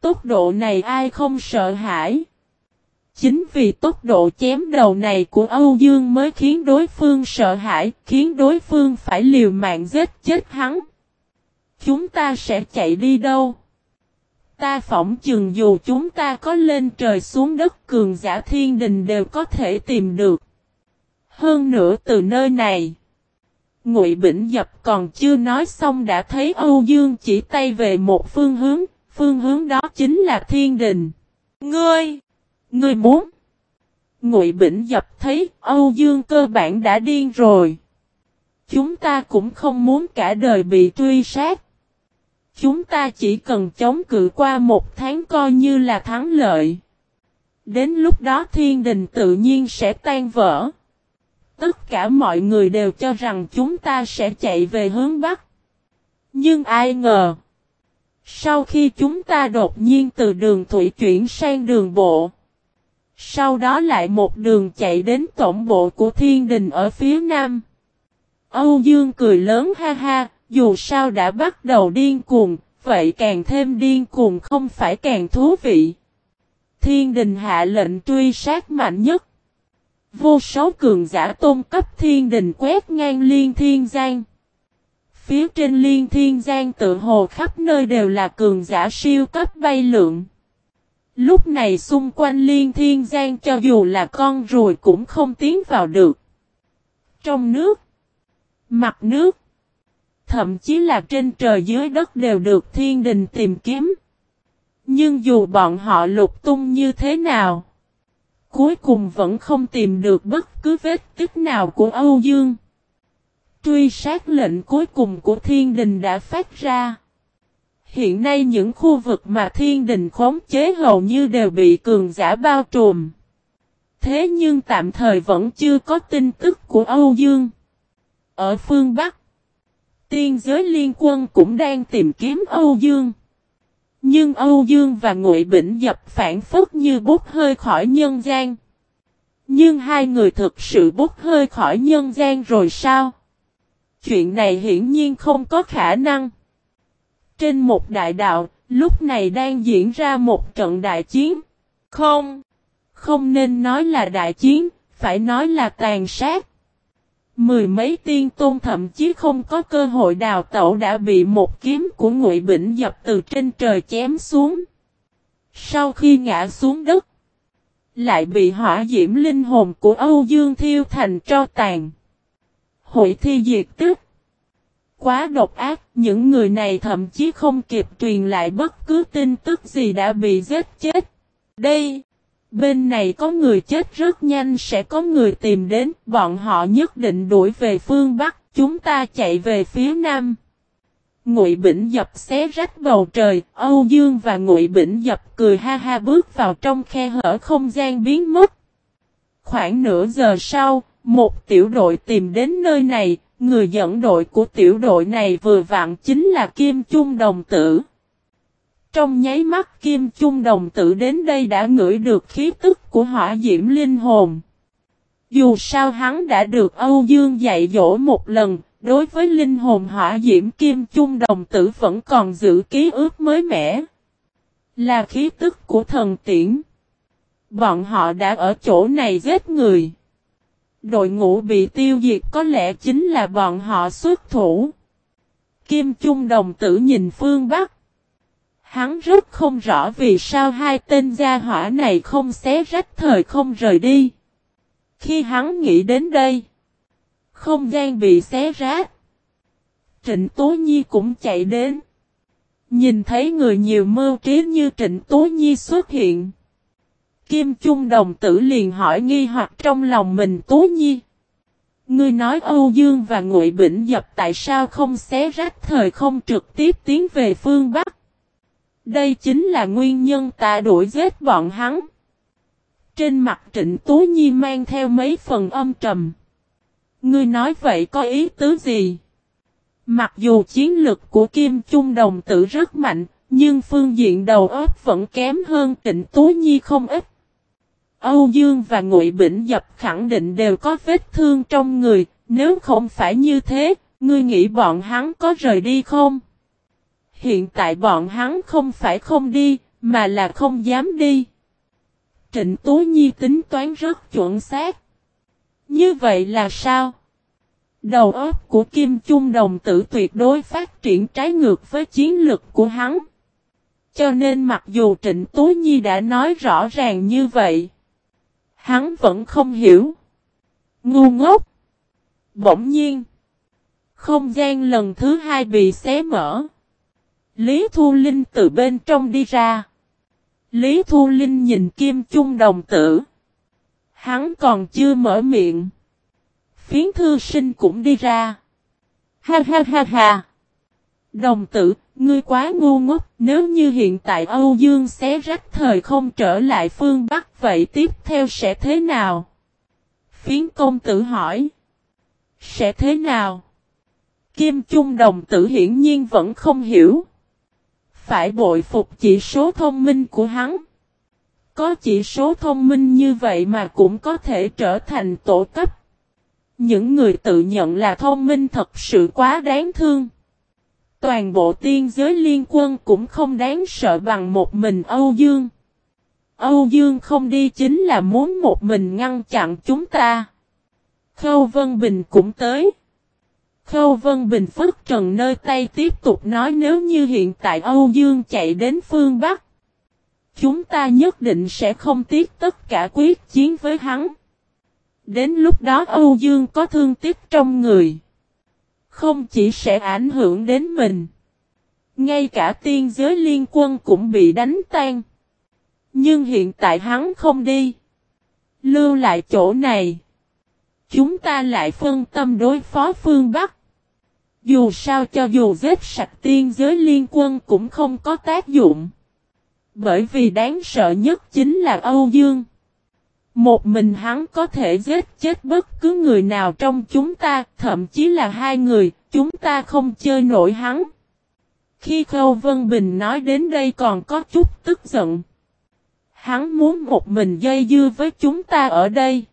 Tốc độ này ai không sợ hãi. Chính vì tốc độ chém đầu này của Âu Dương mới khiến đối phương sợ hãi, khiến đối phương phải liều mạng giết chết hắn. Chúng ta sẽ chạy đi đâu? Ta phỏng chừng dù chúng ta có lên trời xuống đất cường giả thiên đình đều có thể tìm được. Hơn nữa từ nơi này, Ngụy Bỉnh Dập còn chưa nói xong đã thấy Âu Dương chỉ tay về một phương hướng, phương hướng đó chính là thiên đình. Ngươi! Ngươi muốn! Ngụy Bỉnh Dập thấy Âu Dương cơ bản đã điên rồi. Chúng ta cũng không muốn cả đời bị truy sát. Chúng ta chỉ cần chống cự qua một tháng coi như là thắng lợi. Đến lúc đó thiên đình tự nhiên sẽ tan vỡ. Tất cả mọi người đều cho rằng chúng ta sẽ chạy về hướng Bắc. Nhưng ai ngờ. Sau khi chúng ta đột nhiên từ đường thủy chuyển sang đường bộ. Sau đó lại một đường chạy đến tổng bộ của thiên đình ở phía nam. Âu Dương cười lớn ha ha, dù sao đã bắt đầu điên cuồng, vậy càng thêm điên cuồng không phải càng thú vị. Thiên đình hạ lệnh truy sát mạnh nhất. Vô số cường giả tôn cấp thiên đình quét ngang liên thiên giang. Phía trên liên thiên giang tự hồ khắp nơi đều là cường giả siêu cấp bay lượng. Lúc này xung quanh liên thiên giang cho dù là con ruồi cũng không tiến vào được. Trong nước, mặt nước, thậm chí là trên trời dưới đất đều được thiên đình tìm kiếm. Nhưng dù bọn họ lục tung như thế nào, cuối cùng vẫn không tìm được bất cứ vết tích nào của Âu Dương. Truy sát lệnh cuối cùng của thiên đình đã phát ra. Hiện nay những khu vực mà thiên đình khống chế hầu như đều bị cường giả bao trùm. Thế nhưng tạm thời vẫn chưa có tin tức của Âu Dương. Ở phương Bắc, tiên giới liên quân cũng đang tìm kiếm Âu Dương. Nhưng Âu Dương và Ngụy Bỉnh dập phản phất như bút hơi khỏi nhân gian. Nhưng hai người thực sự bút hơi khỏi nhân gian rồi sao? Chuyện này hiển nhiên không có khả năng. Trên một đại đạo, lúc này đang diễn ra một trận đại chiến. Không, không nên nói là đại chiến, phải nói là tàn sát. Mười mấy tiên tôn thậm chí không có cơ hội đào tẩu đã bị một kiếm của Ngụy Bỉnh dập từ trên trời chém xuống. Sau khi ngã xuống đất, lại bị hỏa diễm linh hồn của Âu Dương thiêu thành tro tàn. Hội thi diệt tức. Quá độc ác, những người này thậm chí không kịp truyền lại bất cứ tin tức gì đã bị giết chết. Đây, bên này có người chết rất nhanh sẽ có người tìm đến, bọn họ nhất định đuổi về phương Bắc, chúng ta chạy về phía Nam. Ngụy Bỉnh Dập xé rách bầu trời, Âu Dương và Ngụy Bỉnh Dập cười ha ha bước vào trong khe hở không gian biến mất. Khoảng nửa giờ sau, một tiểu đội tìm đến nơi này, Người dẫn đội của tiểu đội này vừa vặn chính là Kim Trung Đồng Tử. Trong nháy mắt Kim Trung Đồng Tử đến đây đã ngửi được khí tức của hỏa diễm linh hồn. Dù sao hắn đã được Âu Dương dạy dỗ một lần, đối với linh hồn hỏa diễm Kim Trung Đồng Tử vẫn còn giữ ký ức mới mẻ. Là khí tức của thần tiễn. Bọn họ đã ở chỗ này giết người. Đội ngũ bị tiêu diệt có lẽ chính là bọn họ xuất thủ. Kim Trung đồng tử nhìn phương Bắc. Hắn rất không rõ vì sao hai tên gia hỏa này không xé rách thời không rời đi. Khi hắn nghĩ đến đây, không gian bị xé rách. Trịnh Tố Nhi cũng chạy đến. Nhìn thấy người nhiều mưu trí như Trịnh Tố Nhi xuất hiện. Kim Trung đồng tử liền hỏi nghi hoặc trong lòng mình Tố Nhi. Ngươi nói Âu Dương và Ngụy Bỉnh Dập tại sao không xé rách thời không trực tiếp tiến về phương Bắc? Đây chính là nguyên nhân ta đuổi giết bọn hắn. Trên mặt Trịnh Tố Nhi mang theo mấy phần âm trầm. Ngươi nói vậy có ý tứ gì? Mặc dù chiến lực của Kim Trung đồng tử rất mạnh, nhưng phương diện đầu óc vẫn kém hơn Trịnh Tố Nhi không ít. Âu Dương và Ngụy Bỉnh Dập khẳng định đều có vết thương trong người, nếu không phải như thế, ngươi nghĩ bọn hắn có rời đi không? Hiện tại bọn hắn không phải không đi, mà là không dám đi. Trịnh Tố Nhi tính toán rất chuẩn xác. Như vậy là sao? Đầu óc của Kim Trung Đồng tử tuyệt đối phát triển trái ngược với chiến lực của hắn. Cho nên mặc dù Trịnh Tố Nhi đã nói rõ ràng như vậy, Hắn vẫn không hiểu. Ngu ngốc. Bỗng nhiên. Không gian lần thứ hai bị xé mở. Lý Thu Linh từ bên trong đi ra. Lý Thu Linh nhìn Kim trung đồng tử. Hắn còn chưa mở miệng. Phiến thư sinh cũng đi ra. Ha ha ha ha. Đồng tử, ngươi quá ngu ngốc, nếu như hiện tại Âu Dương xé rách thời không trở lại phương Bắc vậy tiếp theo sẽ thế nào? Phiến công tử hỏi. Sẽ thế nào? Kim Trung đồng tử hiển nhiên vẫn không hiểu. Phải bội phục chỉ số thông minh của hắn. Có chỉ số thông minh như vậy mà cũng có thể trở thành tổ cấp. Những người tự nhận là thông minh thật sự quá đáng thương. Toàn bộ tiên giới liên quân cũng không đáng sợ bằng một mình Âu Dương. Âu Dương không đi chính là muốn một mình ngăn chặn chúng ta. Khâu Vân Bình cũng tới. Khâu Vân Bình phất trần nơi tay tiếp tục nói nếu như hiện tại Âu Dương chạy đến phương Bắc. Chúng ta nhất định sẽ không tiếc tất cả quyết chiến với hắn. Đến lúc đó Âu Dương có thương tiếc trong người. Không chỉ sẽ ảnh hưởng đến mình. Ngay cả tiên giới liên quân cũng bị đánh tan. Nhưng hiện tại hắn không đi. Lưu lại chỗ này. Chúng ta lại phân tâm đối phó phương Bắc. Dù sao cho dù giết sạch tiên giới liên quân cũng không có tác dụng. Bởi vì đáng sợ nhất chính là Âu Dương. Một mình hắn có thể giết chết bất cứ người nào trong chúng ta, thậm chí là hai người, chúng ta không chơi nổi hắn. Khi Khâu Vân Bình nói đến đây còn có chút tức giận. Hắn muốn một mình dây dưa với chúng ta ở đây.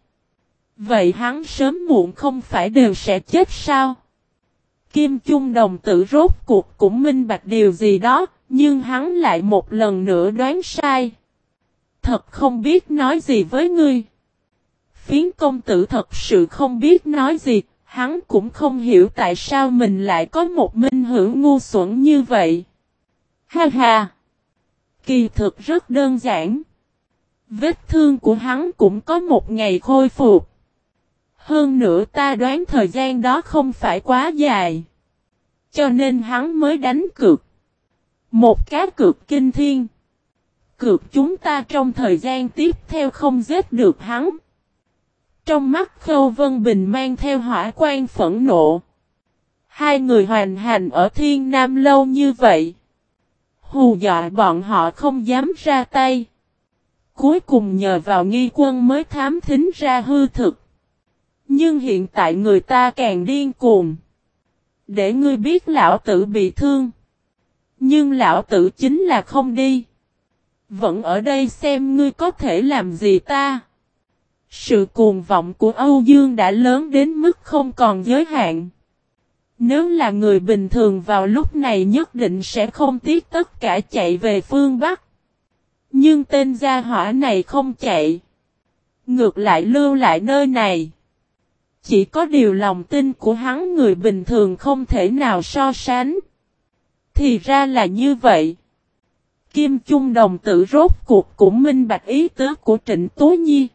Vậy hắn sớm muộn không phải đều sẽ chết sao? Kim trung đồng tử rốt cuộc cũng minh bạch điều gì đó, nhưng hắn lại một lần nữa đoán sai. Thật không biết nói gì với ngươi. Phiến công tử thật sự không biết nói gì, hắn cũng không hiểu tại sao mình lại có một minh hữu ngu xuẩn như vậy. Ha ha! Kỳ thực rất đơn giản. Vết thương của hắn cũng có một ngày khôi phục. Hơn nữa ta đoán thời gian đó không phải quá dài. Cho nên hắn mới đánh cược. Một cá cược kinh thiên. Cược chúng ta trong thời gian tiếp theo không giết được hắn. Trong mắt Khâu Vân Bình mang theo hỏa quan phẫn nộ. Hai người hoàn hành ở thiên nam lâu như vậy. Hù dọa bọn họ không dám ra tay. Cuối cùng nhờ vào nghi quân mới thám thính ra hư thực. Nhưng hiện tại người ta càng điên cuồng. Để ngươi biết lão tử bị thương. Nhưng lão tử chính là không đi. Vẫn ở đây xem ngươi có thể làm gì ta. Sự cuồng vọng của Âu Dương đã lớn đến mức không còn giới hạn. Nếu là người bình thường vào lúc này nhất định sẽ không tiếc tất cả chạy về phương Bắc. Nhưng tên gia hỏa này không chạy. Ngược lại lưu lại nơi này. Chỉ có điều lòng tin của hắn người bình thường không thể nào so sánh. Thì ra là như vậy. Kim Chung đồng tử rốt cuộc cũng minh bạch ý tứ của Trịnh Tố Nhi.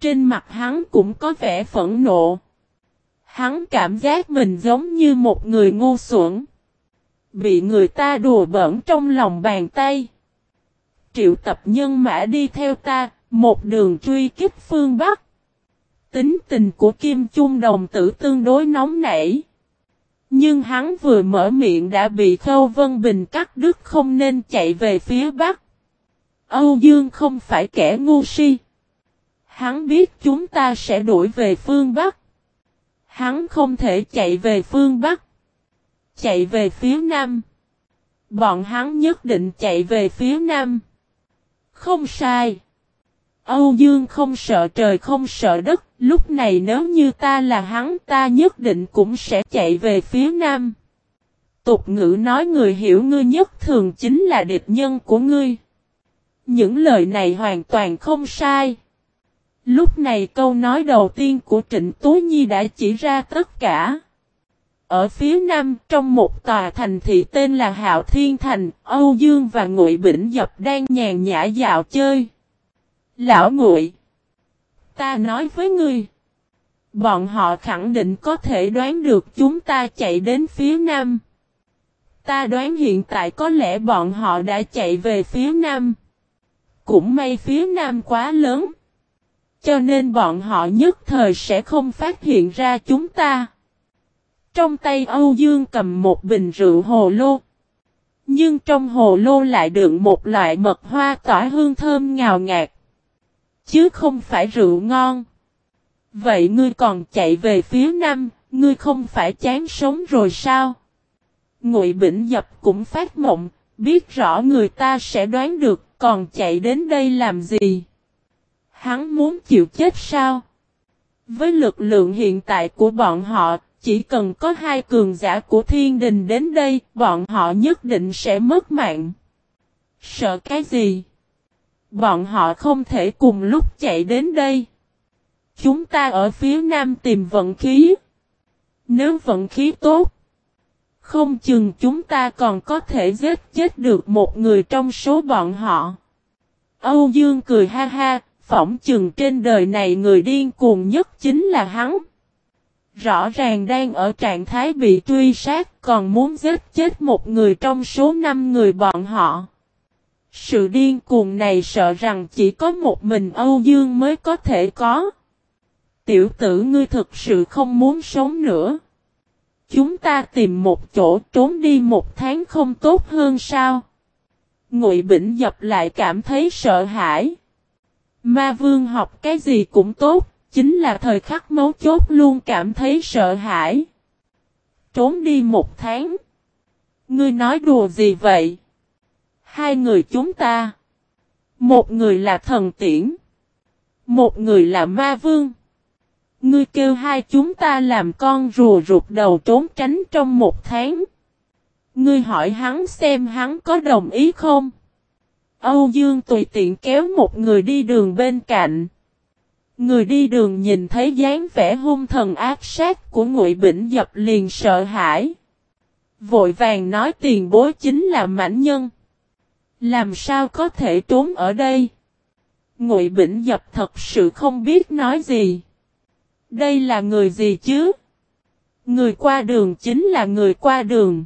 Trên mặt hắn cũng có vẻ phẫn nộ. Hắn cảm giác mình giống như một người ngu xuẩn. Bị người ta đùa bỡn trong lòng bàn tay. Triệu tập nhân mã đi theo ta, một đường truy kích phương Bắc. Tính tình của Kim Chung đồng tử tương đối nóng nảy. Nhưng hắn vừa mở miệng đã bị Khâu Vân Bình cắt đứt không nên chạy về phía Bắc. Âu Dương không phải kẻ ngu si. Hắn biết chúng ta sẽ đuổi về phương Bắc. Hắn không thể chạy về phương Bắc. Chạy về phía Nam. Bọn hắn nhất định chạy về phía Nam. Không sai. Âu Dương không sợ trời không sợ đất, lúc này nếu như ta là hắn ta nhất định cũng sẽ chạy về phía nam. Tục ngữ nói người hiểu ngươi nhất thường chính là địch nhân của ngươi. Những lời này hoàn toàn không sai. Lúc này câu nói đầu tiên của Trịnh Tú Nhi đã chỉ ra tất cả. Ở phía nam, trong một tòa thành thị tên là Hạo Thiên Thành, Âu Dương và Ngụy Bỉnh Dập đang nhàn nhã dạo chơi. Lão Ngụy, ta nói với ngươi, Bọn họ khẳng định có thể đoán được chúng ta chạy đến phía nam. Ta đoán hiện tại có lẽ bọn họ đã chạy về phía nam. Cũng may phía nam quá lớn. Cho nên bọn họ nhất thời sẽ không phát hiện ra chúng ta. Trong tay Âu Dương cầm một bình rượu hồ lô. Nhưng trong hồ lô lại đựng một loại mật hoa tỏa hương thơm ngào ngạt. Chứ không phải rượu ngon. Vậy ngươi còn chạy về phía nam, ngươi không phải chán sống rồi sao? Ngụy Bỉnh Dập cũng phát mộng, biết rõ người ta sẽ đoán được, còn chạy đến đây làm gì? Hắn muốn chịu chết sao? Với lực lượng hiện tại của bọn họ, chỉ cần có hai cường giả của thiên đình đến đây, bọn họ nhất định sẽ mất mạng. Sợ cái gì? Bọn họ không thể cùng lúc chạy đến đây. Chúng ta ở phía nam tìm vận khí. Nếu vận khí tốt, không chừng chúng ta còn có thể giết chết được một người trong số bọn họ. Âu Dương cười ha ha, phỏng chừng trên đời này người điên cuồng nhất chính là hắn. Rõ ràng đang ở trạng thái bị truy sát còn muốn giết chết một người trong số năm người bọn họ. Sự điên cuồng này sợ rằng chỉ có một mình Âu Dương mới có thể có. Tiểu tử ngươi thực sự không muốn sống nữa. Chúng ta tìm một chỗ trốn đi một tháng không tốt hơn sao? Ngụy Bỉnh dập lại cảm thấy sợ hãi. Ma vương học cái gì cũng tốt, chính là thời khắc mấu chốt luôn cảm thấy sợ hãi. Trốn đi một tháng. Ngươi nói đùa gì vậy? Hai người chúng ta. Một người là thần tiễn. Một người là ma vương. Ngươi kêu hai chúng ta làm con rùa rụt đầu trốn tránh trong một tháng. Ngươi hỏi hắn xem hắn có đồng ý không? Âu Dương tùy tiện kéo một người đi đường bên cạnh. Người đi đường nhìn thấy dáng vẻ hung thần ác sát của Ngụy Bỉnh Dập liền sợ hãi. Vội vàng nói tiền bối chính là mãnh nhân. Làm sao có thể trốn ở đây? Ngụy Bỉnh Dập thật sự không biết nói gì. Đây là người gì chứ? Người qua đường chính là người qua đường.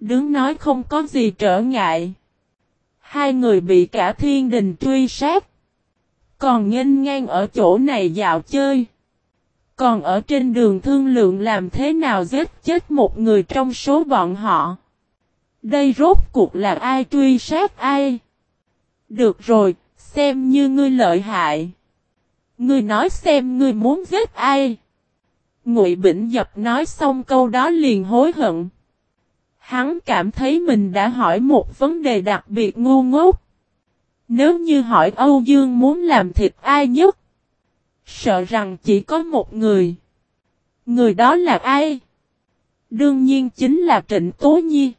Đứng nói không có gì trở ngại. Hai người bị cả thiên đình truy sát. Còn nghênh ngang ở chỗ này dạo chơi. Còn ở trên đường thương lượng làm thế nào giết chết một người trong số bọn họ. Đây rốt cuộc là ai truy sát ai? Được rồi, xem như ngươi lợi hại. Ngươi nói xem ngươi muốn giết ai? Ngụy Bỉnh Dập nói xong câu đó liền hối hận. Hắn cảm thấy mình đã hỏi một vấn đề đặc biệt ngu ngốc. Nếu như hỏi Âu Dương muốn làm thịt ai nhất? Sợ rằng chỉ có một người. Người đó là ai? Đương nhiên chính là Trịnh Tố Nhi.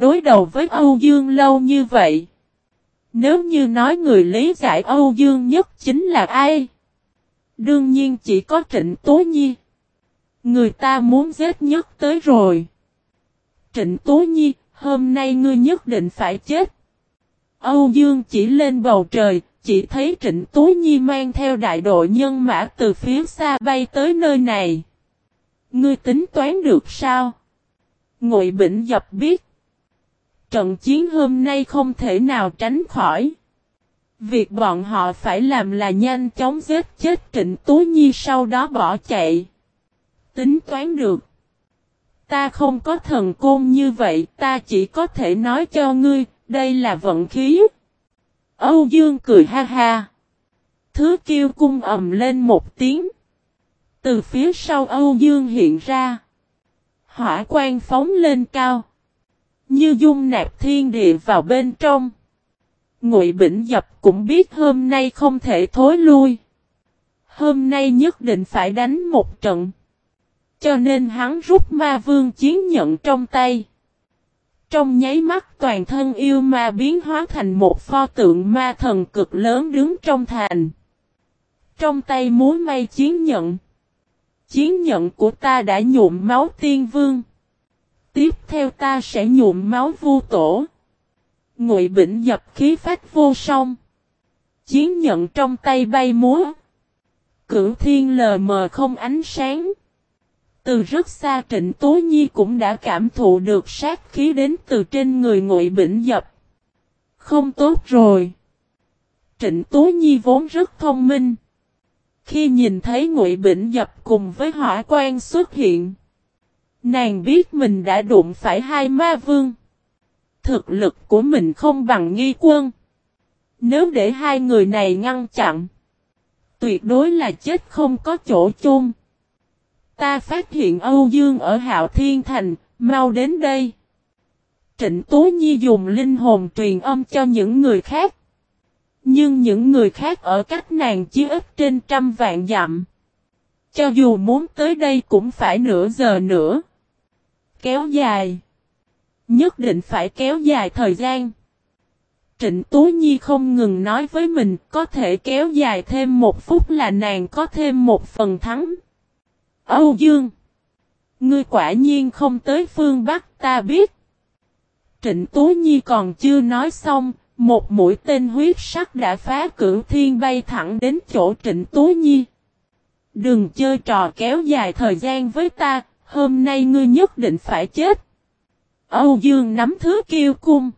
Đối đầu với Âu Dương lâu như vậy. Nếu như nói người lý giải Âu Dương nhất chính là ai? Đương nhiên chỉ có Trịnh Tố Nhi. Người ta muốn giết nhất tới rồi. Trịnh Tố Nhi, hôm nay ngươi nhất định phải chết. Âu Dương chỉ lên bầu trời, chỉ thấy Trịnh Tố Nhi mang theo đại đội nhân mã từ phía xa bay tới nơi này. Ngươi tính toán được sao? Ngụy Bỉnh dập biết. Trận chiến hôm nay không thể nào tránh khỏi. Việc bọn họ phải làm là nhanh chóng giết chết Trịnh Tú Nhi sau đó bỏ chạy. Tính toán được. Ta không có thần côn như vậy, ta chỉ có thể nói cho ngươi, đây là vận khí. Âu Dương cười ha ha. Thứ kiêu cung ầm lên một tiếng. Từ phía sau Âu Dương hiện ra. Hỏa quan phóng lên cao. Như dung nạp thiên địa vào bên trong. Ngụy Bỉnh Dập cũng biết hôm nay không thể thối lui. Hôm nay nhất định phải đánh một trận. Cho nên hắn rút ma vương chiến nhận trong tay. Trong nháy mắt toàn thân yêu ma biến hóa thành một pho tượng ma thần cực lớn đứng trong thành. Trong tay múa may chiến nhận. Chiến nhận của ta đã nhuộm máu tiên vương. Tiếp theo ta sẽ nhuộm máu vu tổ. Ngụy Bỉnh dập khí phách vô song. Chiến nhận trong tay bay múa. Cửu thiên lờ mờ không ánh sáng. Từ rất xa Trịnh Tố Nhi cũng đã cảm thụ được sát khí đến từ trên người ngụy Bỉnh Dập. Không tốt rồi. Trịnh Tố Nhi vốn rất thông minh. Khi nhìn thấy ngụy Bỉnh Dập cùng với hỏa quan xuất hiện. Nàng biết mình đã đụng phải hai ma vương. Thực lực của mình không bằng nghi quân. Nếu để hai người này ngăn chặn. Tuyệt đối là chết không có chỗ chôn. Ta phát hiện Âu Dương ở Hạo Thiên Thành, mau đến đây. Trịnh Tố Nhi dùng linh hồn truyền âm cho những người khác. Nhưng những người khác ở cách nàng chí ít trên trăm vạn dặm. Cho dù muốn tới đây cũng phải nửa giờ nữa. Kéo dài. Nhất định phải kéo dài thời gian. Trịnh Tú Nhi không ngừng nói với mình có thể kéo dài thêm một phút là nàng có thêm một phần thắng. Âu Dương. Ngươi quả nhiên không tới phương Bắc ta biết. Trịnh Tú Nhi còn chưa nói xong, một mũi tên huyết sắc đã phá cửu thiên bay thẳng đến chỗ Trịnh Tú Nhi. Đừng chơi trò kéo dài thời gian với ta, hôm nay ngươi nhất định phải chết. Âu Dương nắm thứ kiêu cung.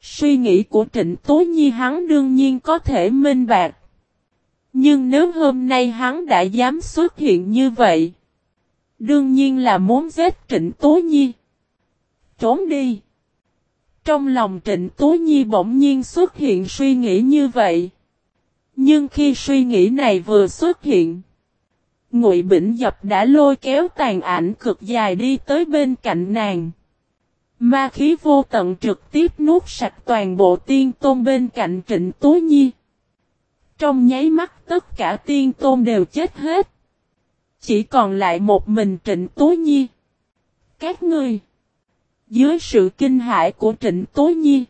Suy nghĩ của Trịnh Tố Nhi hắn đương nhiên có thể minh bạc. Nhưng nếu hôm nay hắn đã dám xuất hiện như vậy, đương nhiên là muốn giết Trịnh Tố Nhi. Trốn đi. Trong lòng Trịnh Tố Nhi bỗng nhiên xuất hiện suy nghĩ như vậy. Nhưng khi suy nghĩ này vừa xuất hiện, Ngụy Bỉnh Dập đã lôi kéo tàn ảnh cực dài đi tới bên cạnh nàng. Ma khí vô tận trực tiếp nuốt sạch toàn bộ tiên tôn bên cạnh Trịnh Tố Nhi. Trong nháy mắt tất cả tiên tôn đều chết hết. Chỉ còn lại một mình Trịnh Tố Nhi. Các ngươi. Dưới sự kinh hãi của Trịnh Tố Nhi.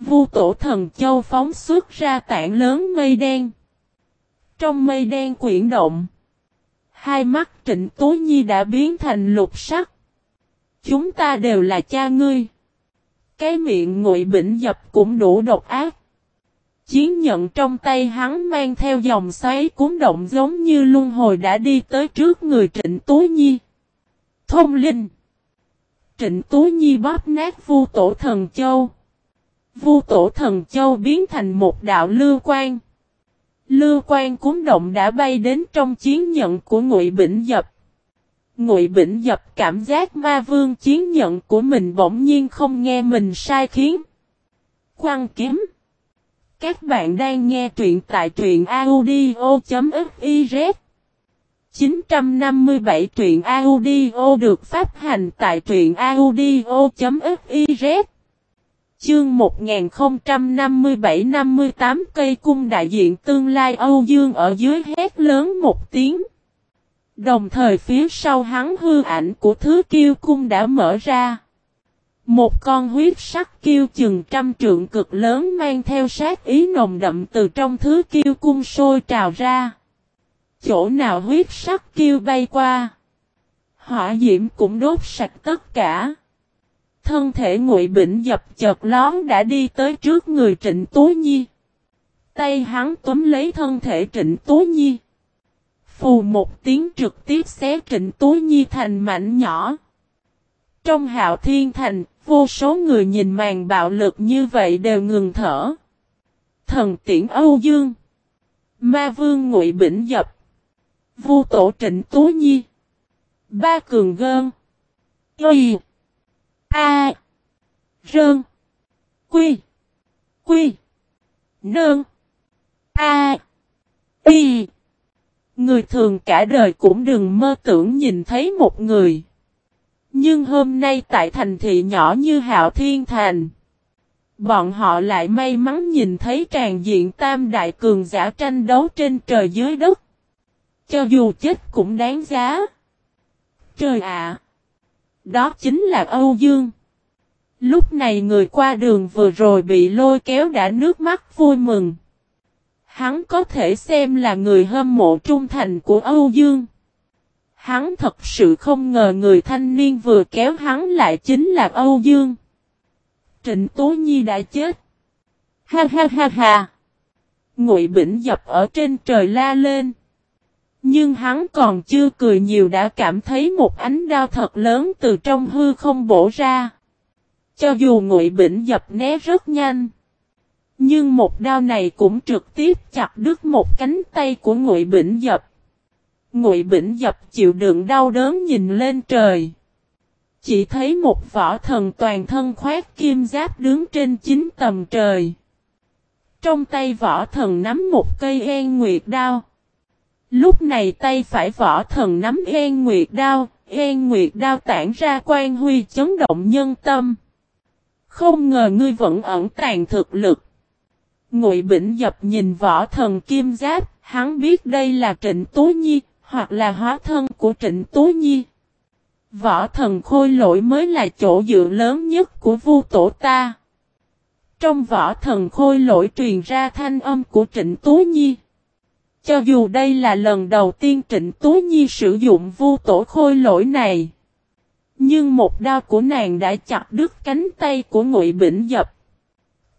Vu tổ thần châu phóng xuất ra tảng lớn mây đen. Trong mây đen quyển động. Hai mắt Trịnh Tố Nhi đã biến thành lục sắc. Chúng ta đều là cha ngươi. Cái miệng ngụy bỉnh dập cũng đủ độc ác. Chiến nhận trong tay hắn mang theo dòng xoáy cuốn động giống như luân hồi đã đi tới trước người Trịnh Tú Nhi. Thông linh. Trịnh Tú Nhi bóp nát vu tổ thần châu. Vu tổ thần châu biến thành một đạo lưu quan. Lưu quan cuốn động đã bay đến trong chiến nhận của Ngụy Bỉnh Dập. Ngụy Bỉnh Dập cảm giác ma vương chiến nhận của mình bỗng nhiên không nghe mình sai khiến. Quang kiếm. Các bạn đang nghe truyện tại truyện audio.fiz 957 truyện audio được phát hành tại truyện audio.fiz Chương 1057-58 cây cung đại diện tương lai Âu Dương ở dưới hét lớn một tiếng. Đồng thời phía sau hắn hư ảnh của thứ kiêu cung đã mở ra. Một con huyết sắc kiêu chừng trăm trượng cực lớn mang theo sát ý nồng đậm từ trong thứ kiêu cung sôi trào ra. Chỗ nào huyết sắc kiêu bay qua. Hỏa diễm cũng đốt sạch tất cả. Thân thể ngụy bỉnh dập chợt lón đã đi tới trước người trịnh Tú Nhi. Tay hắn túm lấy thân thể trịnh Tú Nhi. Phù một tiếng trực tiếp xé trịnh Tú Nhi thành mảnh nhỏ. Trong hạo thiên thành, vô số người nhìn màn bạo lực như vậy đều ngừng thở. Thần tiễn Âu Dương. Ma vương ngụy bỉnh dập. Vu tổ trịnh Tú Nhi. Ba cường gơn. Y. A. Rơn. Quy. Quy. Nơn. A. Y. Người thường cả đời cũng đừng mơ tưởng nhìn thấy một người. Nhưng hôm nay tại thành thị nhỏ như Hạo Thiên Thành. Bọn họ lại may mắn nhìn thấy tràn diện tam đại cường giả tranh đấu trên trời dưới đất. Cho dù chết cũng đáng giá. Trời ạ! Đó chính là Âu Dương. Lúc này người qua đường vừa rồi bị lôi kéo đã nước mắt vui mừng. Hắn có thể xem là người hâm mộ trung thành của Âu Dương. Hắn thật sự không ngờ người thanh niên vừa kéo hắn lại chính là Âu Dương. Trịnh Tố Nhi đã chết. Ha ha ha ha. Ngụy Bỉnh dập ở trên trời la lên. Nhưng hắn còn chưa cười nhiều đã cảm thấy một ánh đao thật lớn từ trong hư không bổ ra. Cho dù ngụy bỉnh dập né rất nhanh. Nhưng một đao này cũng trực tiếp chặt đứt một cánh tay của ngụy bỉnh dập. Ngụy bỉnh dập chịu đựng đau đớn nhìn lên trời. Chỉ thấy một võ thần toàn thân khoét kim giáp đứng trên chín tầm trời. Trong tay võ thần nắm một cây en nguyệt đao. Lúc này tay phải võ thần nắm en nguyệt đao, en nguyệt đao tản ra quan huy chấn động nhân tâm. Không ngờ ngươi vẫn ẩn tàn thực lực. Ngụy Bỉnh Dập nhìn võ thần kim giáp, hắn biết đây là Trịnh Tú Nhi, hoặc là hóa thân của Trịnh Tú Nhi. Võ thần khôi lỗi mới là chỗ dựa lớn nhất của vu tổ ta. Trong võ thần khôi lỗi truyền ra thanh âm của Trịnh Tú Nhi. Cho dù đây là lần đầu tiên Trịnh Tú Nhi sử dụng vu tổ khôi lỗi này. Nhưng một đao của nàng đã chặt đứt cánh tay của Ngụy Bỉnh Dập.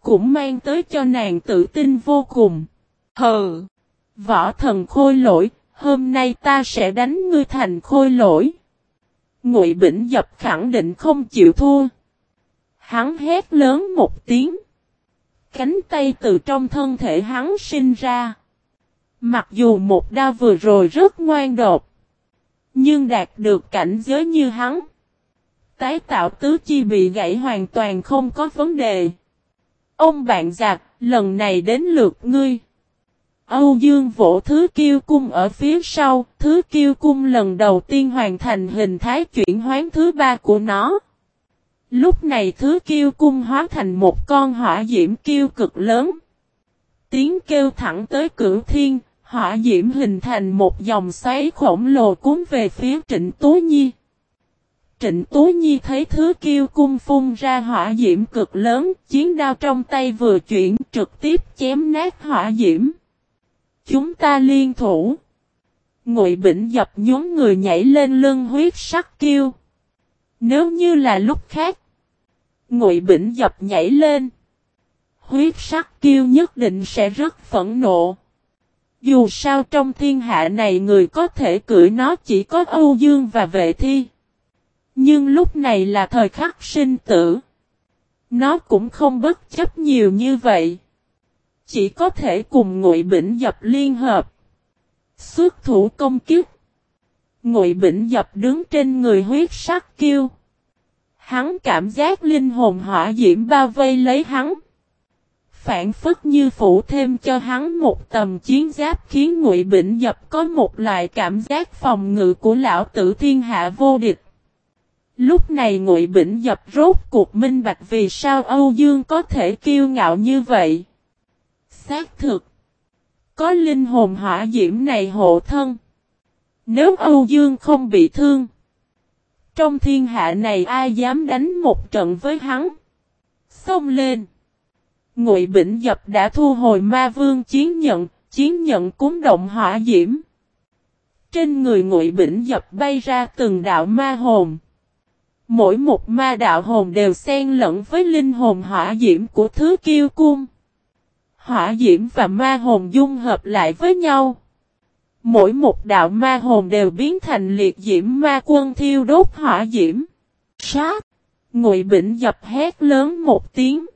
Cũng mang tới cho nàng tự tin vô cùng. Hờ! Võ thần khôi lỗi, hôm nay ta sẽ đánh ngươi thành khôi lỗi. Ngụy Bỉnh Dập khẳng định không chịu thua. Hắn hét lớn một tiếng. Cánh tay từ trong thân thể hắn sinh ra. Mặc dù một đao vừa rồi rất ngoan đột. Nhưng đạt được cảnh giới như hắn. Tái tạo tứ chi bị gãy hoàn toàn không có vấn đề. Ông bạn giặc, lần này đến lượt ngươi. Âu Dương vỗ thứ kiêu cung ở phía sau, thứ kiêu cung lần đầu tiên hoàn thành hình thái chuyển hoán thứ ba của nó. Lúc này thứ kiêu cung hóa thành một con hỏa diễm kiêu cực lớn. Tiếng kêu thẳng tới cửu thiên, hỏa diễm hình thành một dòng xoáy khổng lồ cuốn về phía trịnh tú Nhi. Trịnh tú Nhi thấy thứ kiêu cung phun ra hỏa diễm cực lớn, chiến đao trong tay vừa chuyển trực tiếp chém nát hỏa diễm. Chúng ta liên thủ. Ngụy Bỉnh dập nhún người nhảy lên lưng huyết sắc kiêu. Nếu như là lúc khác, Ngụy Bỉnh dập nhảy lên. Huyết sắc kiêu nhất định sẽ rất phẫn nộ. Dù sao trong thiên hạ này người có thể cưỡi nó chỉ có Âu Dương và vệ thi. Nhưng lúc này là thời khắc sinh tử. Nó cũng không bất chấp nhiều như vậy. Chỉ có thể cùng ngụy bỉnh dập liên hợp. Xuất thủ công kiếp. Ngụy bỉnh dập đứng trên người huyết sắc kêu Hắn cảm giác linh hồn hỏa diễm bao vây lấy hắn. Phản phất như phủ thêm cho hắn một tầm chiến giáp khiến Ngụy Bỉnh Dập có một loại cảm giác phòng ngự của lão tử thiên hạ vô địch. Lúc này Ngụy Bỉnh Dập rốt cuộc minh bạch vì sao Âu Dương có thể kiêu ngạo như vậy. Xác thực. Có linh hồn hỏa diễm này hộ thân. Nếu Âu Dương không bị thương. Trong thiên hạ này ai dám đánh một trận với hắn. Xông lên. Ngụy Bỉnh Dập đã thu hồi ma vương chiến nhận, chiến nhận cúng động hỏa diễm. Trên người Ngụy Bỉnh Dập bay ra từng đạo ma hồn. Mỗi một ma đạo hồn đều xen lẫn với linh hồn hỏa diễm của thứ kiêu cung. Hỏa diễm và ma hồn dung hợp lại với nhau. Mỗi một đạo ma hồn đều biến thành liệt diễm ma quân thiêu đốt hỏa diễm. Sát! Ngụy Bỉnh dập hét lớn một tiếng.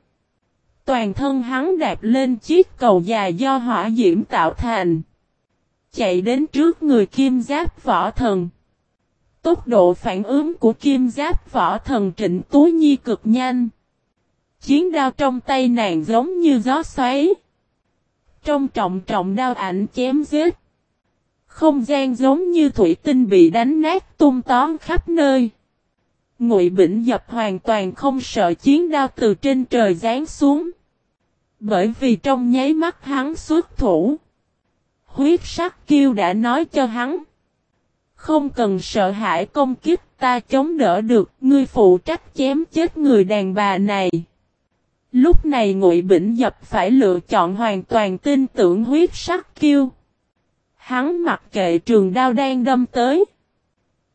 Toàn thân hắn đạp lên chiếc cầu dài do hỏa diễm tạo thành. Chạy đến trước người kim giáp võ thần. Tốc độ phản ứng của kim giáp võ thần trịnh Tú Nhi cực nhanh. Chiến đao trong tay nàng giống như gió xoáy. Trong trọng trọng đao ảnh chém giết. Không gian giống như thủy tinh bị đánh nát tung tóm khắp nơi. Ngụy Bỉnh Dập hoàn toàn không sợ chiến đao từ trên trời giáng xuống. Bởi vì trong nháy mắt hắn xuất thủ. Huyết sắc kiêu đã nói cho hắn. Không cần sợ hãi công kiếp ta chống đỡ được, ngươi phụ trách chém chết người đàn bà này. Lúc này Ngụy Bỉnh Dập phải lựa chọn hoàn toàn tin tưởng huyết sắc kiêu. Hắn mặc kệ trường đao đang đâm tới.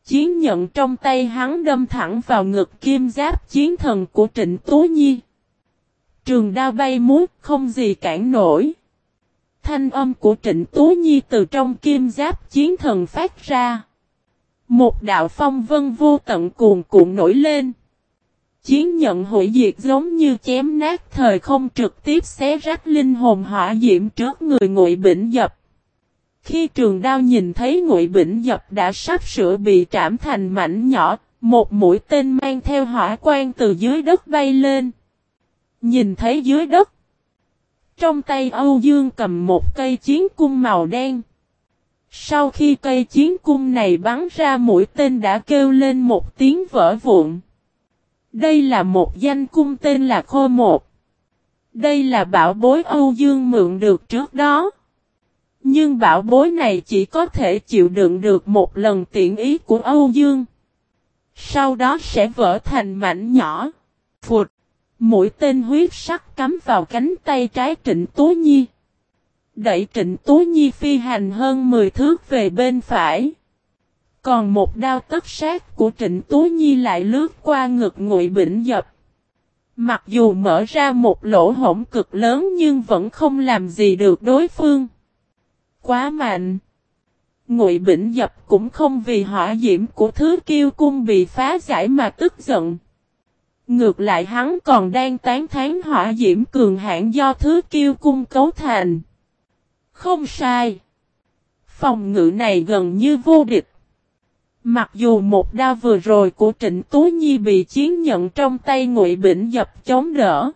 Chiến nhận trong tay hắn đâm thẳng vào ngực kim giáp chiến thần của Trịnh Tú Nhi. Trường đao bay muốt không gì cản nổi. thanh âm của Trịnh Tú Nhi từ trong kim giáp chiến thần phát ra. Một đạo phong vân vô tận cuồn cuộn nổi lên. Chiến nhận hủy diệt giống như chém nát thời không trực tiếp xé rách linh hồn hỏa diễm trước người ngụy bỉnh dập. Khi trường đao nhìn thấy ngụy bỉnh dập đã sắp sửa bị trảm thành mảnh nhỏ, một mũi tên mang theo hỏa quang từ dưới đất bay lên. Nhìn thấy dưới đất. Trong tay Âu Dương cầm một cây chiến cung màu đen. Sau khi cây chiến cung này bắn ra mũi tên đã kêu lên một tiếng vỡ vụn. Đây là một danh cung tên là Khô Một. Đây là bảo bối Âu Dương mượn được trước đó. Nhưng bảo bối này chỉ có thể chịu đựng được một lần tiện ý của Âu Dương. Sau đó sẽ vỡ thành mảnh nhỏ. Phụt. Mũi tên huyết sắc cắm vào cánh tay trái Trịnh Tố Nhi. Đẩy Trịnh Tố Nhi phi hành hơn 10 thước về bên phải. Còn một đao tất sát của Trịnh Tố Nhi lại lướt qua ngực ngụy bỉnh dập. Mặc dù mở ra một lỗ hổng cực lớn nhưng vẫn không làm gì được đối phương. Quá mạnh. Ngụy Bỉnh Dập cũng không vì hỏa diễm của thứ kiêu cung bị phá giải mà tức giận. Ngược lại hắn còn đang tán thán hỏa diễm cường hãn do thứ kiêu cung cấu thành. Không sai. Phòng ngự này gần như vô địch. Mặc dù một đao vừa rồi của Trịnh Tú Nhi bị chiến nhận trong tay Ngụy Bỉnh Dập chống đỡ.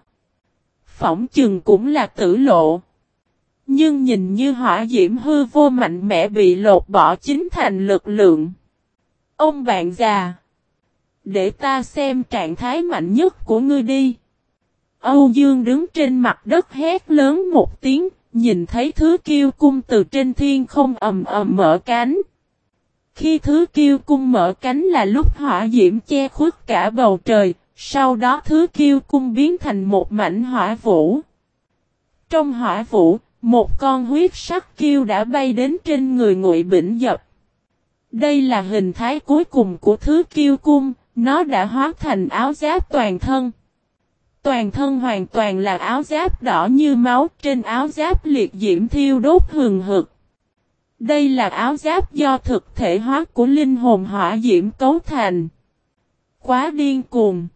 Phỏng chừng cũng là tử lộ. Nhưng nhìn như hỏa diễm hư vô mạnh mẽ bị lột bỏ chính thành lực lượng. Ông bạn già. Để ta xem trạng thái mạnh nhất của ngươi đi. Âu Dương đứng trên mặt đất hét lớn một tiếng, nhìn thấy thứ kiêu cung từ trên thiên không ầm ầm mở cánh. Khi thứ kiêu cung mở cánh là lúc hỏa diễm che khuất cả bầu trời, sau đó thứ kiêu cung biến thành một mảnh hỏa vũ. Trong hỏa vũ, một con huyết sắc kiêu đã bay đến trên người ngụy bỉnh dập. Đây là hình thái cuối cùng của thứ kiêu cung, nó đã hóa thành áo giáp toàn thân. Toàn thân hoàn toàn là áo giáp đỏ như máu, trên áo giáp liệt diễm thiêu đốt hừng hực. Đây là áo giáp do thực thể hóa của linh hồn hỏa diễm cấu thành. Quá điên cuồng.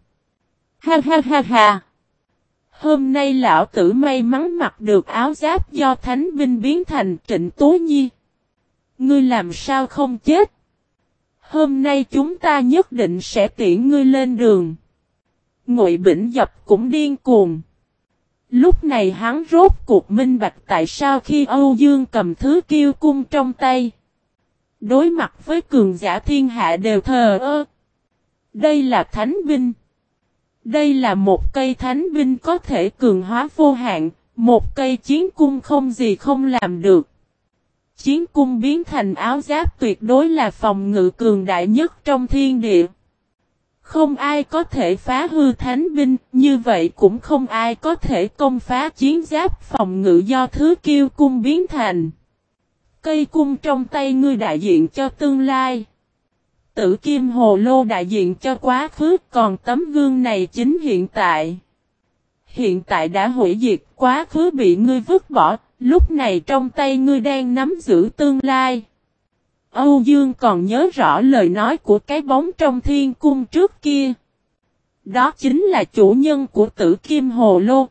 Ha ha ha ha. Hôm nay lão tử may mắn mặc được áo giáp do thánh binh biến thành trịnh tố nhi. Ngươi làm sao không chết? Hôm nay chúng ta nhất định sẽ tiễn ngươi lên đường. Ngụy Bỉnh Dập cũng điên cuồng. Lúc này hắn rốt cuộc minh bạch tại sao khi Âu Dương cầm thứ kiêu cung trong tay. Đối mặt với cường giả thiên hạ đều thờ ơ. Đây là thánh binh. Đây là một cây thánh binh có thể cường hóa vô hạn, một cây chiến cung không gì không làm được. Chiến cung biến thành áo giáp tuyệt đối là phòng ngự cường đại nhất trong thiên địa. Không ai có thể phá hư thánh binh, như vậy cũng không ai có thể công phá chiến giáp phòng ngự do thứ kiêu cung biến thành. Cây cung trong tay ngươi đại diện cho tương lai. Tử kim hồ lô đại diện cho quá khứ còn tấm gương này chính hiện tại. Hiện tại đã hủy diệt quá khứ bị ngươi vứt bỏ, lúc này trong tay ngươi đang nắm giữ tương lai. Âu Dương còn nhớ rõ lời nói của cái bóng trong thiên cung trước kia. Đó chính là chủ nhân của tử kim hồ lô.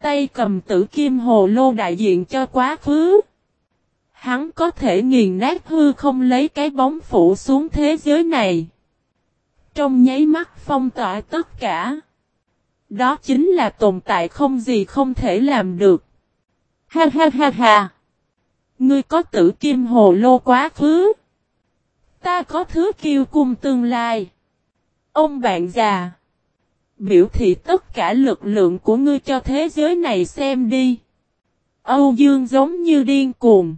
Tay cầm tử kim hồ lô đại diện cho quá khứ. Hắn có thể nghiền nát hư không lấy cái bóng phủ xuống thế giới này. Trong nháy mắt phong tỏa tất cả. Đó chính là tồn tại không gì không thể làm được. Ha ha ha ha. Ngươi có tử kim hồ lô quá khứ. Ta có thứ kiêu cung tương lai. Ông bạn già. Biểu thị tất cả lực lượng của ngươi cho thế giới này xem đi. Âu Dương giống như điên cuồng.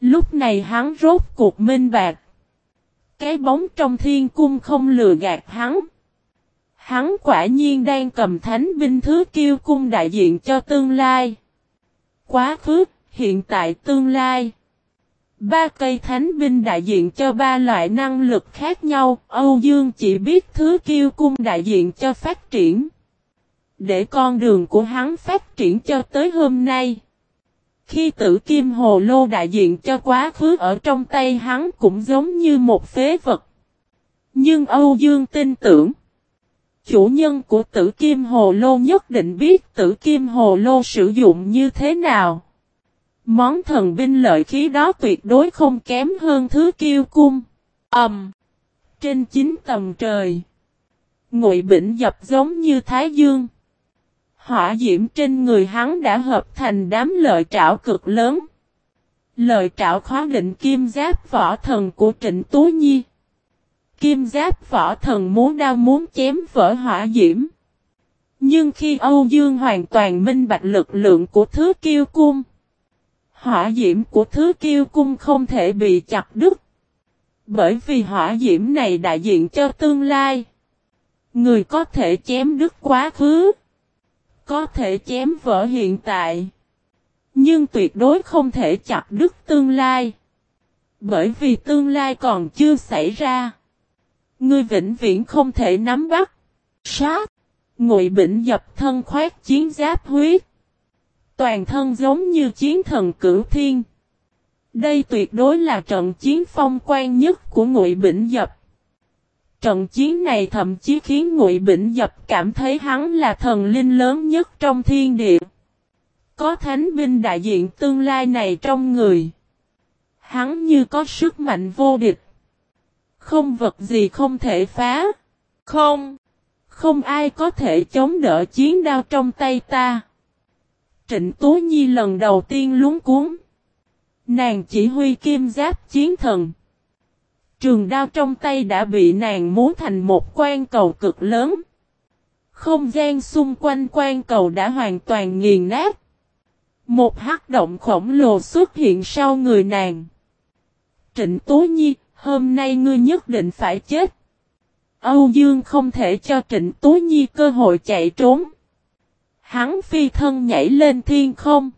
Lúc này hắn rốt cuộc minh bạc. Cái bóng trong thiên cung không lừa gạt hắn. Hắn quả nhiên đang cầm thánh binh thứ kiêu cung đại diện cho tương lai. Quá khứ, hiện tại tương lai. Ba cây thánh binh đại diện cho ba loại năng lực khác nhau, Âu Dương chỉ biết thứ kiêu cung đại diện cho phát triển. Để con đường của hắn phát triển cho tới hôm nay. Khi tử kim hồ lô đại diện cho quá khứ ở trong tay hắn cũng giống như một phế vật. Nhưng Âu Dương tin tưởng. Chủ nhân của tử kim hồ lô nhất định biết tử kim hồ lô sử dụng như thế nào. Món thần binh lợi khí đó tuyệt đối không kém hơn thứ kiêu cung. Ẩm. Um, trên chín tầng trời. Ngụy Bỉnh dập giống như Thái Dương. Hỏa diễm trên người hắn đã hợp thành đám lợi trảo cực lớn. Lợi trảo khóa định kim giáp võ thần của Trịnh Tú Nhi. Kim giáp võ thần muốn đao muốn chém vỡ hỏa diễm. Nhưng khi Âu Dương hoàn toàn minh bạch lực lượng của thứ kiêu cung. Hỏa diễm của thứ kiêu cung không thể bị chặt đứt. Bởi vì hỏa diễm này đại diện cho tương lai. Người có thể chém đứt quá khứ. Có thể chém vỡ hiện tại. Nhưng tuyệt đối không thể chặt đứt tương lai. Bởi vì tương lai còn chưa xảy ra. Ngươi vĩnh viễn không thể nắm bắt. Sát. Ngụy Bỉnh dập thân khoát chiến giáp huyết. Toàn thân giống như chiến thần cửu thiên. Đây tuyệt đối là trận chiến phong quan nhất của Ngụy Bỉnh Dập. Trận chiến này thậm chí khiến Ngụy Bỉnh Dập cảm thấy hắn là thần linh lớn nhất trong thiên địa. Có thánh binh đại diện tương lai này trong người. Hắn như có sức mạnh vô địch. Không vật gì không thể phá. Không. Không ai có thể chống đỡ chiến đao trong tay ta. Trịnh Tú Nhi lần đầu tiên lúng cuốn. Nàng chỉ huy kim giáp chiến thần. Trường đao trong tay đã bị nàng muốn thành một quan cầu cực lớn. Không gian xung quanh quan cầu đã hoàn toàn nghiền nát. Một hắc động khổng lồ xuất hiện sau người nàng. Trịnh Tố Nhi, hôm nay ngươi nhất định phải chết. Âu Dương không thể cho Trịnh Tú Nhi cơ hội chạy trốn. Hắn phi thân nhảy lên thiên không.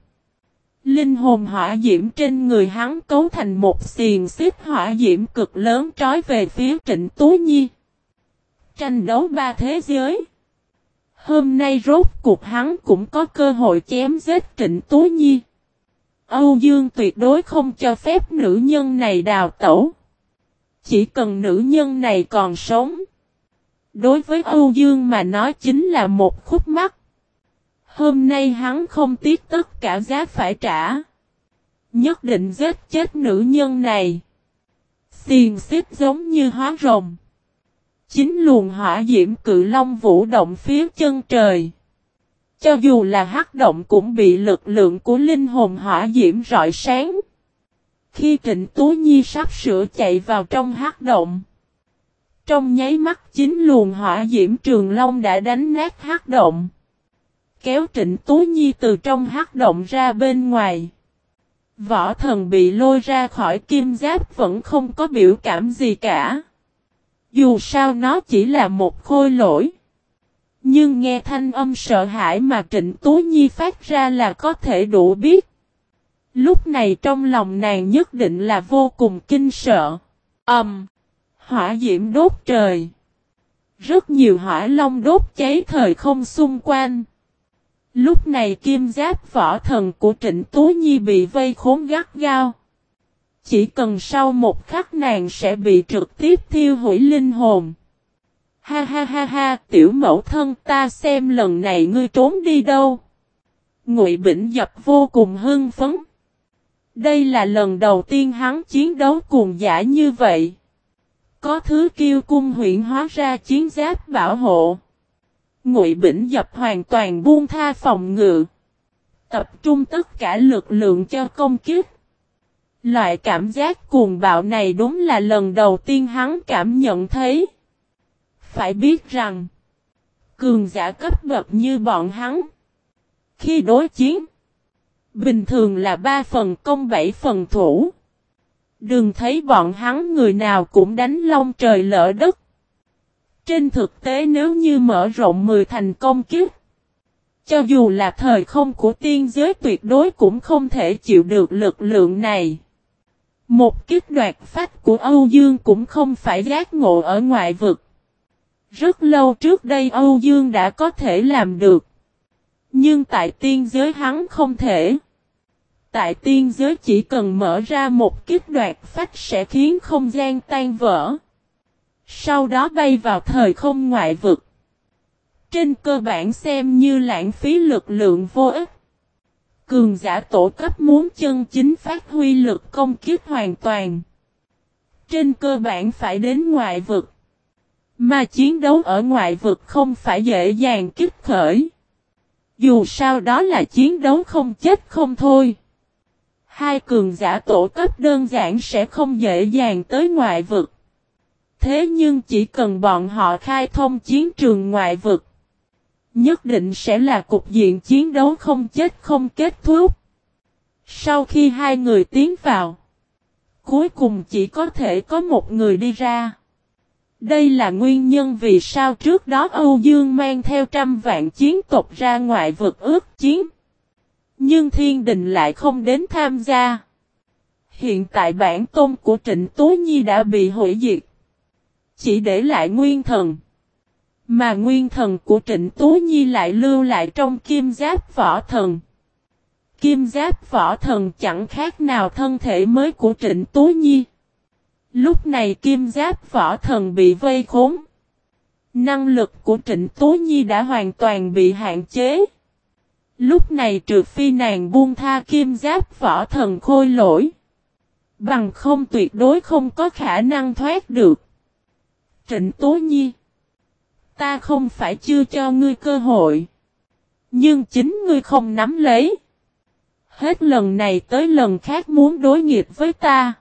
Linh hồn hỏa diễm trên người hắn cấu thành một xiền xích hỏa diễm cực lớn trói về phía Trịnh Tú Nhi. Tranh đấu ba thế giới. Hôm nay rốt cuộc hắn cũng có cơ hội chém giết Trịnh Tú Nhi. Âu Dương tuyệt đối không cho phép nữ nhân này đào tẩu. Chỉ cần nữ nhân này còn sống. Đối với Âu Dương mà nói chính là một khúc mắc. Hôm nay hắn không tiếc tất cả giá phải trả. Nhất định giết chết nữ nhân này. Xiền xếp giống như hóa rồng. Chính luồng hỏa diễm cự long vũ động phía chân trời. Cho dù là hắc động cũng bị lực lượng của linh hồn hỏa diễm rọi sáng. Khi Trịnh Tú Nhi sắp sửa chạy vào trong hắc động. Trong nháy mắt chính luồng hỏa diễm trường long đã đánh nát hắc động, kéo Trịnh Tú Nhi từ trong hắc động ra bên ngoài. Võ thần bị lôi ra khỏi kim giáp vẫn không có biểu cảm gì cả. Dù sao nó chỉ là một khôi lỗi. Nhưng nghe thanh âm sợ hãi mà Trịnh Tú Nhi phát ra là có thể đủ biết. Lúc này trong lòng nàng nhất định là vô cùng kinh sợ. Ầm. Um, hỏa diễm đốt trời. Rất nhiều hỏa long đốt cháy thời không xung quanh. Lúc này kim giáp võ thần của Trịnh Tú Nhi bị vây khốn gắt gao. Chỉ cần sau một khắc nàng sẽ bị trực tiếp thiêu hủy linh hồn. Ha ha ha ha, tiểu mẫu thân ta xem lần này ngươi trốn đi đâu. Ngụy Bỉnh Dập vô cùng hưng phấn. Đây là lần đầu tiên hắn chiến đấu cùng giả như vậy. Có thứ kiêu cung huyện hóa ra chiến giáp bảo hộ. Ngụy Bỉnh Dập hoàn toàn buông tha phòng ngự. Tập trung tất cả lực lượng cho công kích. Loại cảm giác cuồng bạo này đúng là lần đầu tiên hắn cảm nhận thấy. Phải biết rằng, cường giả cấp bậc như bọn hắn, khi đối chiến, bình thường là 3 phần công 7 phần thủ. Đừng thấy bọn hắn người nào cũng đánh long trời lỡ đất. Trên thực tế nếu như mở rộng 10 thành công kiếp, cho dù là thời không của tiên giới tuyệt đối cũng không thể chịu được lực lượng này. Một kiếp đoạt phách của Âu Dương cũng không phải giác ngộ ở ngoại vực. Rất lâu trước đây Âu Dương đã có thể làm được. Nhưng tại tiên giới hắn không thể. tại tiên giới chỉ cần mở ra một kích đoạt phách sẽ khiến không gian tan vỡ. Sau đó bay vào thời không ngoại vực. Trên cơ bản xem như lãng phí lực lượng vô ích. Cường giả tổ cấp muốn chân chính phát huy lực công kiếp hoàn toàn. Trên cơ bản phải đến ngoại vực. Mà chiến đấu ở ngoại vực không phải dễ dàng kích khởi. Dù sao đó là chiến đấu không chết không thôi. Hai cường giả tổ cấp đơn giản sẽ không dễ dàng tới ngoại vực. Thế nhưng chỉ cần bọn họ khai thông chiến trường ngoại vực. Nhất định sẽ là cục diện chiến đấu không chết không kết thúc. Sau khi hai người tiến vào. Cuối cùng chỉ có thể có một người đi ra. Đây là nguyên nhân vì sao trước đó Âu Dương mang theo trăm vạn chiến tộc ra ngoại vực ước chiến. Nhưng thiên đình lại không đến tham gia. Hiện tại bản tôn của Trịnh Tố Nhi đã bị hủy diệt. Chỉ để lại nguyên thần. Mà nguyên thần của Trịnh Tố Nhi lại lưu lại trong kim giáp võ thần. Kim giáp võ thần chẳng khác nào thân thể mới của Trịnh Tố Nhi. Lúc này kim giáp võ thần bị vây khốn. Năng lực của Trịnh Tố Nhi đã hoàn toàn bị hạn chế. Lúc này trừ phi nàng buông tha kim giáp võ thần khôi lỗi. Bằng không tuyệt đối không có khả năng thoát được. Trịnh Tố Nhi. Ta không phải chưa cho ngươi cơ hội. Nhưng chính ngươi không nắm lấy. Hết lần này tới lần khác muốn đối nghịch với ta.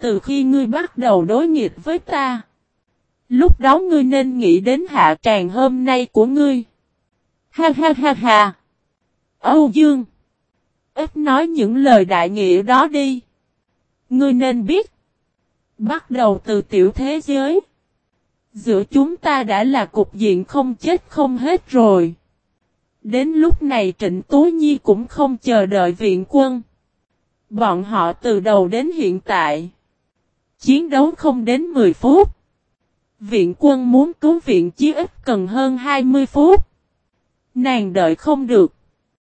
Từ khi ngươi bắt đầu đối nghịch với ta. Lúc đó ngươi nên nghĩ đến hạ tràng hôm nay của ngươi. Ha ha ha ha. Âu Dương. Ít nói những lời đại nghĩa đó đi. Ngươi nên biết. Bắt đầu từ tiểu thế giới. Giữa chúng ta đã là cục diện không chết không hết rồi. Đến lúc này Trịnh Tố Nhi cũng không chờ đợi viện quân. Bọn họ từ đầu đến hiện tại. Chiến đấu không đến 10 phút. Viện quân muốn cứu viện chí ít cần hơn 20 phút. Nàng đợi không được.